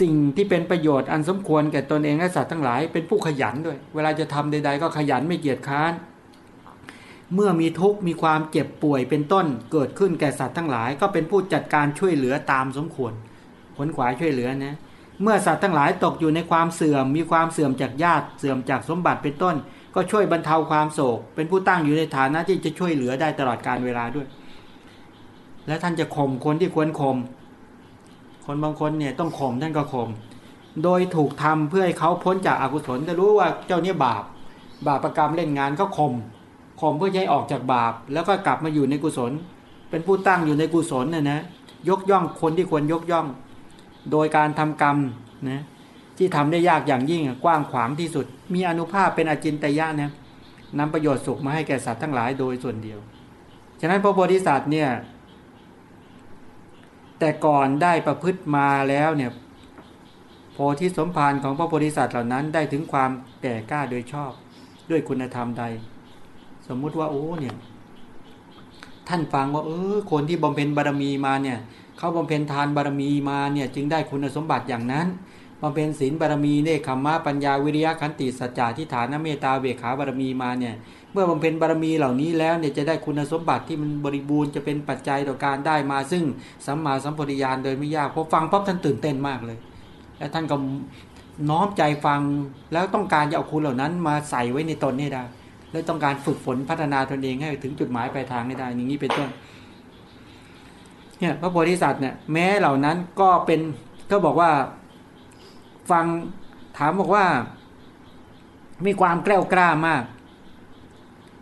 สิ่งที่เป็นประโยชน์อันสมควรแก่ตนเองและสัตว์ทั้งหลาย เป็นผู้ขยันด้วย เวลาจะทำใด ๆ ก็ขยันไม่เกียจค้าน เมื่อมีทุกข์มีความเจ็บป่วยเป็นต้นเกิดขึ้นแก่สัตว์ทั้งหลาย ก็เป็นผู้จัดการช่วยเหลือตามสมควรขนขวายช่วยเหลือนะเมื่อสัตว์ทั้งหลายตกอยู่ในความเสื่อม มีความเสื่อมจากญาติเสื่อมจากสมบัติเป็นต้น ก็ช่วยบรรเทาความโศก เป็นผู้ตั้งอยู่ในฐานะที่จะช่วยเหลือได้ตลอดการเวลาด้วย และท่านจะข่มคนที่ควรข่ม คนบางคนเนี่ยต้องข่มท่านก็ข่มโดยถูกทำเพื่อให้เขาพ้นจากอากุศลจะรู้ว่าเจ้านี้บาป บาปประกรรมเล่นงานก็ข่มข่มเพื่อให้ออกจากบาป แล้วก็กลับมาอยู่ในกุศล เป็นผู้ตั้งอยู่ในกุศลน่ะนะยกย่องคนที่ควรยกย่อง โดยการทำกรรมนะที่ทำได้ยากอย่างยิ่งกว้างขวางที่สุด มีอนุภาพเป็นอจินตยะนะนำประโยชน์สุขมาให้แก่สัตว์ทั้งหลายโดยส่วนเดียว ฉะนั้นพระโพธิสัตว์เนี่ย แต่ก่อนได้ประพฤติมาแล้วเนี่ยโพธิสมภารของพระโพธิสัตว์เหล่านั้นได้ถึงความแก่กล้าโดยชอบด้วยคุณธรรมใด สมมุติว่าโอ้เนี่ยท่านฟังว่าเออคนที่บำเพ็ญบารมีมาเนี่ยเขาบำเพ็ญทานบารมีมาเนี่ยจึงได้คุณสมบัติอย่างนั้นบำเพ็ญศีลบารมีเนคขมะปัญญาวิริยะขันติสัจจะทิฏฐานเมตตาเวขาบารมีมาเนี่ย เมื่อบำเพ็ญบารมีเหล่านี้แล้วเนี่ยจะได้คุณสมบัติที่มันบริบูรณ์จะเป็นปัจจัยต่อการได้มา ซึ่งสัมมาสัมปวิญาณโดยไม่ยากพอฟังปั๊บท่านตื่นเต้นมากเลย และท่านก็น้อมใจฟังแล้วต้องการจะเอาคุณเหล่านั้นมาใส่ไว้ในตนนี่ได้ และต้องการฝึกฝนพัฒนาตนเองให้ถึงจุดหมายปลายทางได้อย่างนี้เป็นต้นเนี่ยพระโพธิสัตว์เนี่ยแม้เหล่านั้นก็เป็นก็บอกว่าฟังถามบอกว่า มีความแกล้วกล้ามาก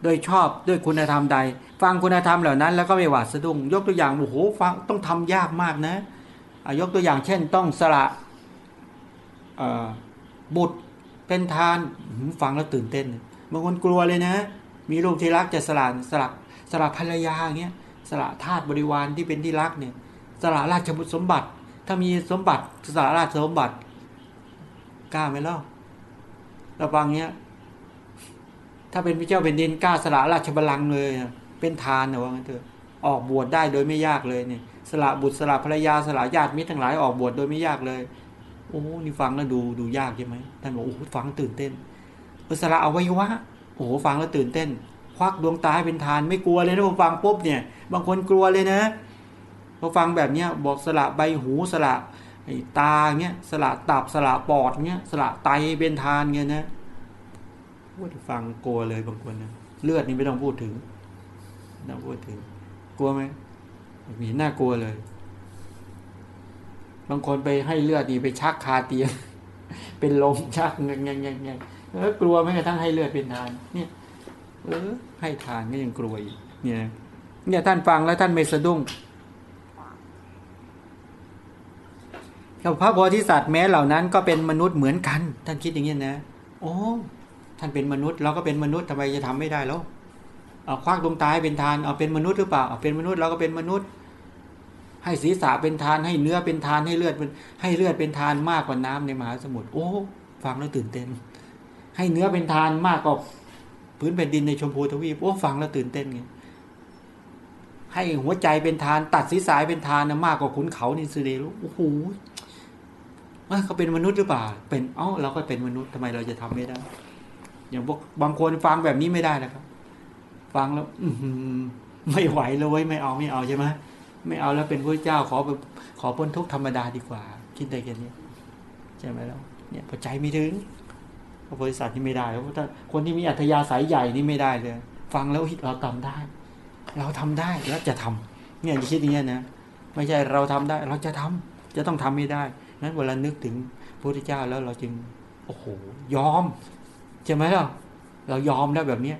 โดยชอบด้วยคุณธรรมใด ฟังคุณธรรมเหล่านั้น แล้วก็ไม่หวาดสะดุ้งยกตัวอย่างโอ้โหฟังต้องทำยากมากนะยกตัวอย่างเช่นต้องสละบุตรเป็นทานฟังแล้วตื่นเต้นบางคนกลัวเลยนะ มีลูกที่รักจะสละสละสละภรรยาอย่างเงี้ยสละธาตุบริวารที่เป็นที่รักเนี่ยสละราชบุตรสมบัติ ถ้ามีสมบัติสละราชสมบัติกล้าไหมล่ะเราฟังเนี้ย ถ้าเป็นพระเจ้าเป็นดินกล้าสละราชบัลลังก์เลย เป็นทานนะว่างั้นเถอะออกบวชได้โดยไม่ยากเลยเนี่ยสละบุตรสละภรรยาสละญาติมิตรทั้งหลายออกบวชโดยไม่ยากเลยโอ้นี่ฟังแล้วดูดูยากใช่ไหมท่านบอกโอ้ฟังตื่นเต้นสละเอาไว้วะโอ้ฟังแล้วตื่นเต้น ควักดวงตาให้เป็นทานไม่กลัวเลยนะพอฟังปุ๊บเนี่ย บางคนกลัวเลยนะพอฟังแบบเนี้ยบอกสละใบหูสละตาเงี้ยสละตับสละปอดเงี้ยสละไตเป็นทานเงี้ยนะ พูดฟังกลัวเลยบางคนนะเลือดนี่ไม่ต้องพูดถึงไม่ต้องพูดถึง กลัวไหมมีน่ากลัวเลย บางคนไปให้เลือดนี่ไปชักคาเตียงเป็นลมชักเงี้ยเงี้ยเงี้ยแล้วกลัวไหมกระทั่งให้เลือดเป็นทาน เนี่ยเออให้ทานก็ยังกลัวอีกเนี่ย เนี่ยท่านฟังแล้วท่านไม่สะดุ้งพระโพธิสัตว์แม้เหล่านั้นก็เป็นมนุษย์เหมือนกัน ท่านคิดอย่างนี้นะ โอ้ ท่านเป็นมนุษย์เราก็เป็นมนุษย์ทำไมจะทำไม่ได้แล้วเอาควักดวงตาให้เป็นทานเอาเป็นมนุษย์หรือเปล่าเอาเป็นมนุษย์เราก็เป็นมนุษย์ ให้ศีรษะเป็นทานให้เนื้อเป็นทานให้เลือดเป็นให้เลือดเป็นทานมากกว่าน้ำในมหาสมุทรโอ้ฟังแล้วตื่นเต้น ให้เนื้อเป็นทานมากกว่าพื้นแผ่นดินในชมพูทวีปโอ้ฟังแล้วตื่นเต้นไงให้หัวใจเป็นทานตัดสีสายเป็นทานนะมากกว่าขุนเขานินสเดลโอ้โหเขาเป็นมนุษย์หรือเปล่า เป็นเอ้าเราก็เป็นมนุษย์ทำไมเราจะทำไม่ได้ อย่างพวกบางคนฟังแบบนี้ไม่ได้นะครับ ฟังแล้ว อืไม่ไหวเลยไม่เอาไม่เอาใช่ไหมไม่เอาแล้วเป็นพระเจ้าขอขอพ้นทุกธรรมดาดีกว่า คิดได้แค่นี้ใช่ไหมแล้วเนี่ยพอใจไม่ถึงบริษัทที่ไม่ได้เพราะถ้าคนที่มีอัธยาศัยใหญ่นี่ไม่ได้เลย ฟังแล้วเราทำได้ เราทำได้แล้วจะทำเนี่ยคิดอย่างเงี้นะไม่ใช่เราทำได้ เราจะทำจะต้องทำไม่ได้นั้นเวลานึกถึงพระพุทธเจ้าแล้วเราจึงโอ้โหยอม ใช่ไหมล่ะเรายอมได้แบบเนี้ย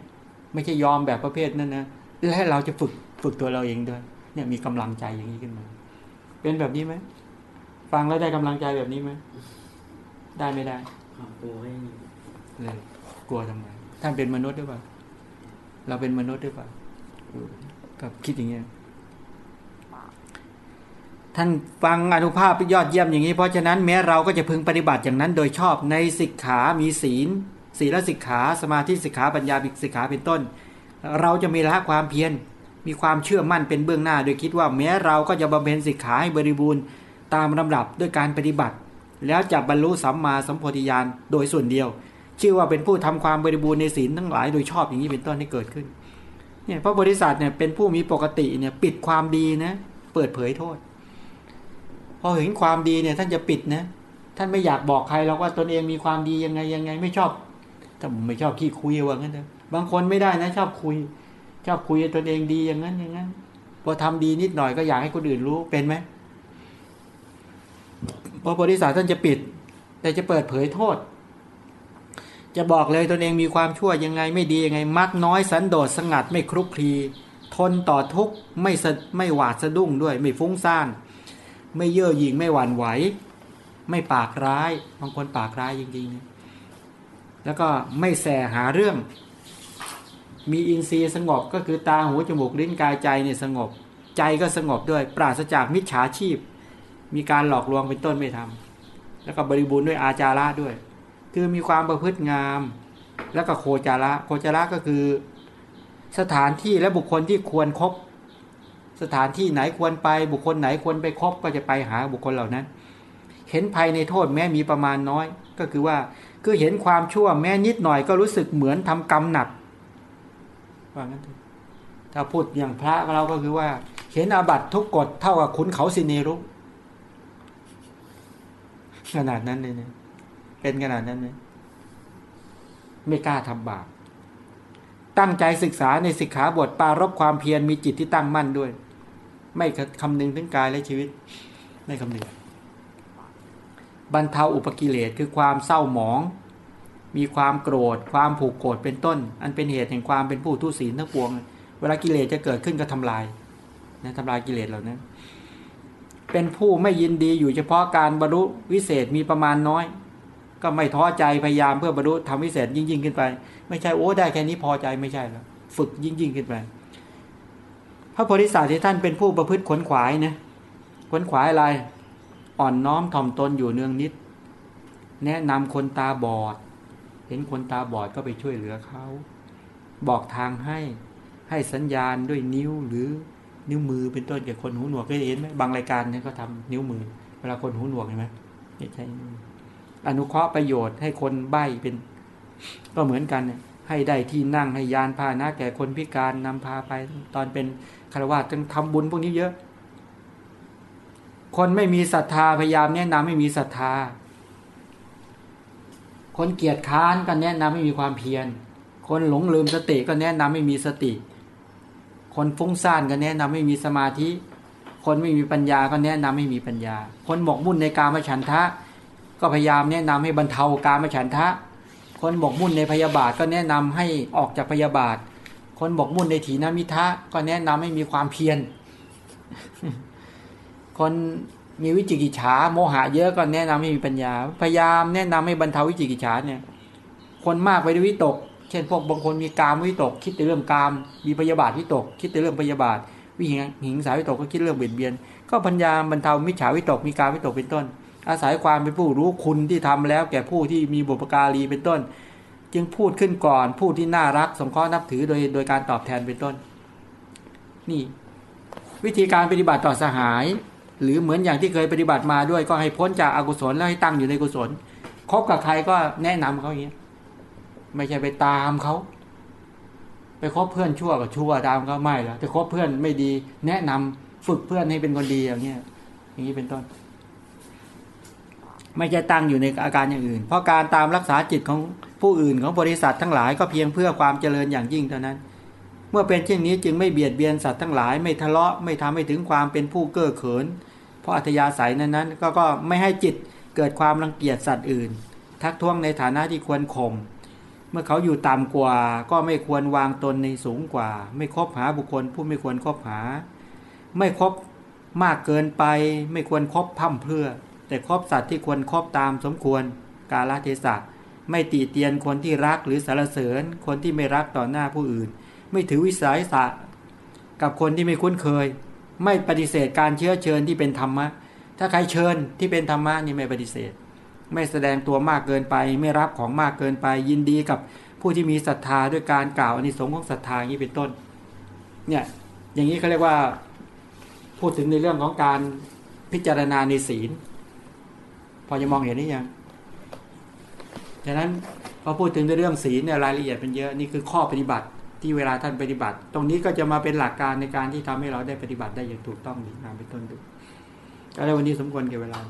ไม่ใช่ยอมแบบประเภทนั้นนะและเราจะฝึกฝึกตัวเราเองด้วย เนี่ยมีกำลังใจอย่างนี้ขึ้นมา เป็นแบบนี้ไหมฟังแล้วได้กำลังใจแบบนี้ไหมได้ไม่ได้
ความกลัวไม่มี
เลยกลัวทำไมท่านเป็นมนุษย์หรือเปล่าเราเป็นมนุษย์หรือเปล่ากับคิดอย่างเงี้ยท่านฟังอนุภาพยอดเยี่ยมอย่างนี้ เพราะฉะนั้นแม้เราก็จะพึงปฏิบัติอย่างนั้นโดยชอบในสิกขามีศีล ศีลสิกขาสมาธิสิกขาปัญญาบิสิกขาเป็นต้น เราจะมีละความเพียรมีความเชื่อมั่นเป็นเบื้องหน้า โดยคิดว่าแม้เราก็จะบำเพ็ญสิกขาให้บริบูรณ์ตามลำดับด้วยการปฏิบัติ แล้วจะบรรลุสัมมาสัมโพธิญาณโดยส่วนเดียว ชื่อว่าเป็นผู้ทำความบริบูรณ์ในศีลทั้งหลายโดยชอบอย่างนี้เป็นต้นให้เกิดขึ้นเนี่ยพระบริษัทเนี่ยเป็นผู้มีปกติเนี่ยปิดความดีนะเปิดเผยโทษ พอเห็นความดีเนี่ยท่านจะปิดนะท่านไม่อยากบอกใครหรอกว่าตนเองมีความดียังไงยังไง ไม่ชอบ ถ้าผมไม่ชอบขี้คุยว่างั้นเถอะบางคนไม่ได้นะ ชอบคุย ชอบคุยตนเองดีอย่างนั้นอย่างนั้นพอทำดีนิดหน่อยก็อยากให้คนอื่นรู้เป็นไหมพอบริษัทท่านจะปิด แต่จะเปิดเผยโทษ จะบอกเลยตนเองมีความชั่วยังไงไม่ดียังไง มักน้อยสันโดษสงัดไม่ครุกคลีทนต่อทุกข์ไม่สะไม่หวาดสะดุ้งด้วย ไม่ฟุ้งซ่านไม่เย่อหยิ่งไม่หวั่นไหว ไม่ปากร้าย บางคนปากร้ายจริงๆนะ แล้วก็ไม่แสหาเรื่อง มีอินทรีย์สงบก็คือตาหูจมูกลิ้นกายใจเนี่ยสงบ ใจก็สงบด้วย ปราศจากมิจฉาชีพ มีการหลอกลวงเป็นต้นไม่ทำแล้วก็บริบูรณ์ด้วยอาจาระด้วย คือมีความประพฤติงาม แล้วก็โคจาระโคจาระก็คือสถานที่และบุคคลที่ควรครบสถานที่ไหนควรไปบุคคลไหนควรไปคบก็จะไปหาบุคคลเหล่านั้น เห็นภัยในโทษแม้มีประมาณน้อย ก็คือว่า คือเห็นความชั่วแม้นิดหน่อยก็รู้สึกเหมือนทำกรรมหนักว่างั้นถ้าพูดอย่างพระเราก็คือว่า เห็นอาบัตทุกกฎเท่ากับขุนเขาสิเนรุขนาดนั้นเลยเนี่ยเป็นขนาดนั้นเลยไม่กล้าทำบาปตั้งใจศึกษาในสิกขาบทปารบความเพียรมีจิตที่ตั้งมั่นด้วย ไม่คำนึงถึงกายและชีวิตไม่คำนึง บรรเทาอุปกิเลสคือความเศร้าหมอง มีความโกรธ ความผูกโกรธเป็นต้น อันเป็นเหตุแห่งความเป็นผู้ทุศีลทั้งปวง เวลากิเลสจะเกิดขึ้นก็ทำลายนะทำลายกิเลสเหล่านั้นเป็นผู้ไม่ยินดีอยู่เฉพาะการบรรลุวิเศษมีประมาณน้อย ก็ไม่ท้อใจพยายามเพื่อบรรลุทำวิเศษยิ่งยิ่งขึ้นไป ไม่ใช่โอ้ได้แค่นี้พอใจไม่ใช่แล้วฝึกยิ่งยิ่งขึ้นไป พระโพธิสัตว์ที่ท่านเป็นผู้ประพฤติขนขวายนะขนขวายอะไร อ่อนน้อมถ่อมตนอยู่เนืองนิด แนะนำคนตาบอด เห็นคนตาบอดก็ไปช่วยเหลือเขา บอกทางให้ให้สัญญาณด้วยนิ้วหรือนิ้วมือเป็นต้นแก่คนหูหนวกเคยเห็นไหมบางรายการเนี่ยก็ทำนิ้วมือ เวลาคนหูหนวกเห็นไหมใช่อนุเคราะห์ประโยชน์ให้คนใบ้เป็น ก็เหมือนกันเนี่ยให้ได้ที่นั่งให้ยานพาหนะแก่คนพิการนำพาไปตอนเป็นคารวะจึงทำบุญพวกนี้เยอะ คนไม่มีศรัทธาพยายามแนะนำให้มีศรัทธา คนเกียจค้านก็แนะนำให้มีความเพียร คนหลงลืมสติก็แนะนำให้มีสติ คนฟุ้งซ่านก็แนะนำให้มีสมาธิ คนไม่มีปัญญาก็แนะนำให้มีปัญญา คนหมกมุ่นในการมฉันทะ ก็พยายามแนะนำให้บรรเทาการมฉันทะ คนหมกมุ่นในพยาบาทก็แนะนำให้ออกจากพยาบาท คนหมกมุ่นในถีนมิทะก็แนะนำให้มีความเพียร คนมีวิจิกิจฉาโมหะเยอะก็แนะนำให้มีปัญญา พยายามแนะนำให้บรรเทาวิจิกิจฉาเนี่ย คนมากไปด้วยวิตก เช่น พวกบางคนมีกามวิตก คิดแต่เรื่องกาม มีพยาบาทวิตก คิดแต่เรื่องพยาบาท วิหิงหิงสาวิตกก็คิดเรื่องเบียดเบียน ก็พยายามบรรเทามิจฉาวิตก มีการวิตกเป็นต้น อาศัยความเป็นผู้รู้คุณที่ทำแล้ว แก่ผู้ที่มีบุปการีเป็นต้น จึงพูดขึ้นก่อนผู้ที่น่ารักสงเคราะห์นับถือโดยโดยการตอบแทนเป็นต้น นี่ วิธีการปฏิบัติต่อสหาย หรือเหมือนอย่างที่เคยปฏิบัติมาด้วยก็ให้พ้นจากอากุศลแล้วให้ตั้งอยู่ในกุศลคบกับใครก็แนะนำเขาอย่างนี้ไม่ใช่ไปตามเขาไปคบเพื่อนชั่วกับชั่วตามก็ไม่แล้วจะคบเพื่อนไม่ดี แนะนำฝึกเพื่อนให้เป็นคนดีอย่างเงี้ยอย่างนี้เป็นต้น ไม่จะตั้งอยู่ในอาการอย่างอื่น เพราะการตามรักษาจิตของผู้อื่นของบริษัททั้งหลายก็เพียงเพื่อความเจริญอย่างยิ่งเท่านั้น เมื่อเป็นเช่นนี้จึงไม่เบียดเบียนสัตว์ทั้งหลาย ไม่ทะเลาะไม่ทำให้ถึงความเป็นผู้เก้อเขิน เพราะอัธยาศัยนั้นนั้นก็ไม่ให้จิตเกิดความรังเกียจสัตว์อื่น ทักท้วงในฐานะที่ควรข่มเมื่อเขาอยู่ต่ำกว่า ก็ไม่ควรวางตนในสูงกว่า ไม่คบหาบุคคลผู้ไม่ควรคบหา ไม่คบมากเกินไป ไม่ควรครบพ่ำเพื่อ แต่คบสัตว์ที่ควรครบตามสมควร กาลเทศะไม่ตีเตียนคนที่รักหรือสารเสริญ คนที่ไม่รักต่อหน้าผู้อื่น ไม่ถือวิสัยสะกับคนที่ไม่คุ้นเคย ไม่ปฏิเสธการเชื้อเชิญที่เป็นธรรมะ ถ้าใครเชิญที่เป็นธรรมะนี่ไม่ปฏิเสธ ไม่แสดงตัวมากเกินไป ไม่รับของมากเกินไป ยินดีกับผู้ที่มีศรัทธาด้วยการกล่าวอนิสงส์ของศรัทธาอย่างนี้เป็นต้น เนี่ย อย่างนี้เขาเรียกว่า พูดถึงในเรื่องของการพิจารณาในศีล พอจะมองเห็นหรือยังฉะนั้นพอพูดถึงในเรื่องศีลเนี่ยรายละเอียดเป็นเยอะนี่คือข้อปฏิบัติ ที่เวลาท่านปฏิบัติ ตรงนี้ก็จะมาเป็นหลักการในการที่ทำให้เราได้ปฏิบัติได้อย่างถูกต้องดีงามเป็นต้นดูก็แล้ววันนี้สมควรเก็บเวลา